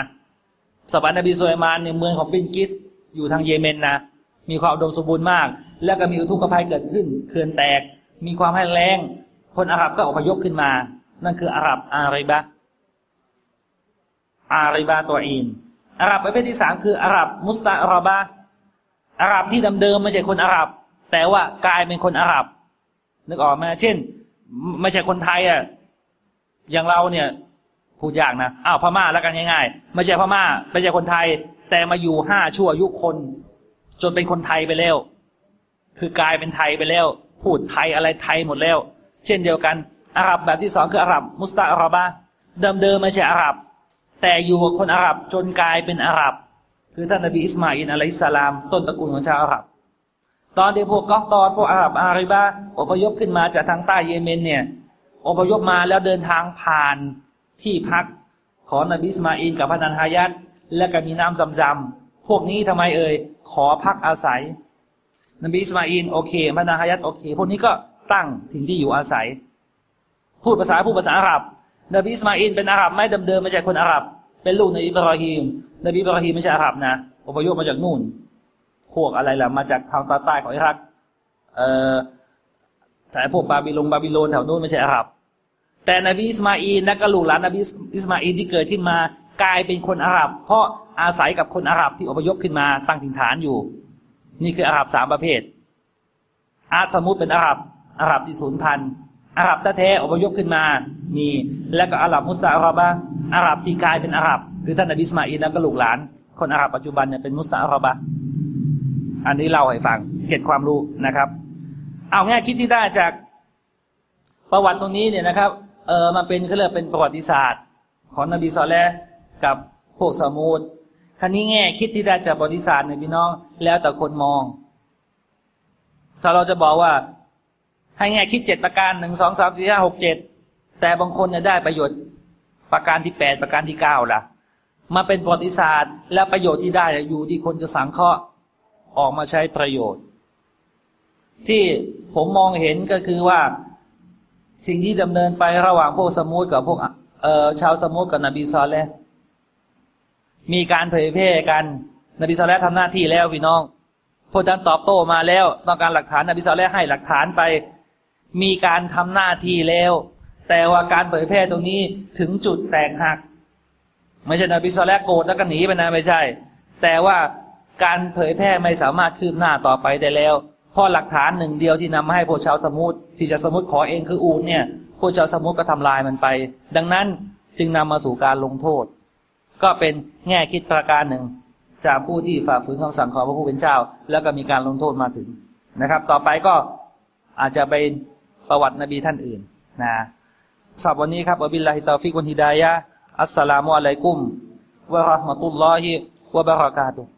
A: สวรรค์นบีสุลัยมานในเมืองของบินกิสอยู่ทางเยเมนนะมีความอุดมสมบูรณ์มาก แล้วก็มีอุทกภัยเกิดขึ้นเขื่อนแตก มีความแห้งแล้ง คนอาหรับก็อพยพขึ้นมา นั่นคืออาหรับอาริบะอาริบาตัวอินอาหรับประเภทที่สามคืออาหรับมุสตาอาบะ อาหรับที่เดิมไม่ใช่คนอาหรับ แต่ว่ากลายเป็นคนอาหรับ นึกออกไหมเช่น ไม่ใช่คนไทยอะอย่างเราเนี่ยพูดยากนะอ้าวพม่าแล้วกันง่ายๆไม่ใช่พม่าไม่ใช่คนไทย แต่มาอยู่ห้าชั่วอายุคน จนเป็นคนไทยไปแล้ว คือกลายเป็นไทยไปแล้ว พูดไทยอะไรไทยหมดแล้ว เช่นเดียวกันอาหรับแบบที่สองคืออาหรับ มุสตาอาบะเดิมๆไม่ใช่อาหรับ แต่อยู่กับคนอาหรับจนกลายเป็นอาหรับ คือท่านนบีอิสมาอินอะลัยสลาม ต้นตระกูลของชาวอาหรับ ตอนที่พวกกอตอนพวกอาหรับอาริบะอพยพขึ้นมาจากทางใต้เยเมนเนี่ยอพยพมาแล้วเดินทางผ่านที่พักของนบีอิสมาอินกับพนันฮายัตและก็มีน้ำซำๆพวกนี้ทำไมเอ่ยขอพักอาศัย นบีอิสมาอีลโอเคพนันฮายัตโอเค พวกนี้ก็ตั้งถิ่นที่อยู่อาศัย พูดภาษาพูดภาษาอาหรับ นบีอิสมาอีลเป็นอาหรับไม่เดิมๆไม่ใช่คนอาหรับ เป็นลูกนบีอิบราฮิมนบีอิบราฮิมไม่ใช่อาหรับนะอพยพมาจากนู่น พวกอะไรล่ะ มาจากทางตอนใต้ของอิรัก เอ่อแต่พวกบาบิลงบาบิโลนแถวนู้นไม่ใช่อาหรับ แต่นบีอิสมาอีลและก็ลูกหลานนบีอิสมาอีลที่เกิดขึ้นมากลายเป็นคนอาหรับ เพราะอาศัยกับคนอาหรับที่อพยพขึ้นมาตั้งถิ่นฐานอยู่ นี่คืออาหรับสามประเภทอาสมุตเป็นอาหรับอาหรับที่ศูนย์พันธ อาหรับแท้ๆอพยพขึ้นมา มีและก็อาหรับมุสตาอาหบะอาหรับที่กลายเป็นอาหรับ คือท่านนบีอิสมาอินและก็ลูกหลาน คนอาหรับปัจจุบันเนี่ยเป็นมุสตาอาหบะอันนี้เล่าให้ฟังเก็บความรู้นะครับ เอาง่ายคิดที่ได้จากประวัติตรงนี้เนี่ยนะครับเออมันเป็นเขาเรียกเป็นประวัติศาสตร์ ของนบีซอลและกับพวกสมุทคันนี้แง่คิดที่ได้จากประวัติศาสตร์เนี่ยพี่น้อง แล้วแต่คนมอง ถ้าเราจะบอกว่า ให้แง่คิดเจ็ดประการหนึ่งสองสามสี่ห้าหกเจ็ดแต่บางคนเนี่ยได้ประโยชน์ประการที่แปดประการที่เก้าล่ะ มาเป็นประวัติศาสตร์ และประโยชน์ที่ได้อยู่ที่คนจะสังเคราะห์ออกมาใช้ประโยชน์ ที่ผมมองเห็นก็คือว่าสิ่งที่ดำเนินไประหว่างพวกสมุทกับพวกเอ่อชาวสมุทกับนบีซอลและมีการเผยแพร่กันนบีซอลและทำหน้าที่แล้วพี่น้องพวกท่านตอบโต้มาแล้ว ต้องการหลักฐานนบีซอลและให้หลักฐานไป มีการทำหน้าที่แล้ว แต่ว่าการเผยแพร่ตรงนี้ถึงจุดแตกหัก ไม่ใช่นบีซอและโกรธแล้วก็หนีไปนะไม่ใช่ แต่ว่าการเผยแพร่ไม่สามารถคืบหน้าต่อไปได้แล้วเพราะหลักฐานหนึ่งเดียวที่นำมาให้พวกชาวษะมูดที่ชาวษะมูดขอเองคืออูฐเนี่ยพวกชาวษะมูดก็ทำลายมันไป ดังนั้นจึงนำมาสู่การลงโทษ ก็เป็นแง่คิดประการหนึ่ง จากผู้ที่ฝ่าฝืนคำสั่งของพระผู้เป็นเจ้า แล้วก็มีการลงโทษมาถึงนะครับ ต่อไปก็อาจจะเป็น ประวัตินบีท่านอื่นนะสับวันนี้ครับอับิลลาฮิตาฟิกวันฮิดายะอัสสลามุอะลัยกุมวะราะห์มะตุลลอฮิวะบะเราะกาตุฮ์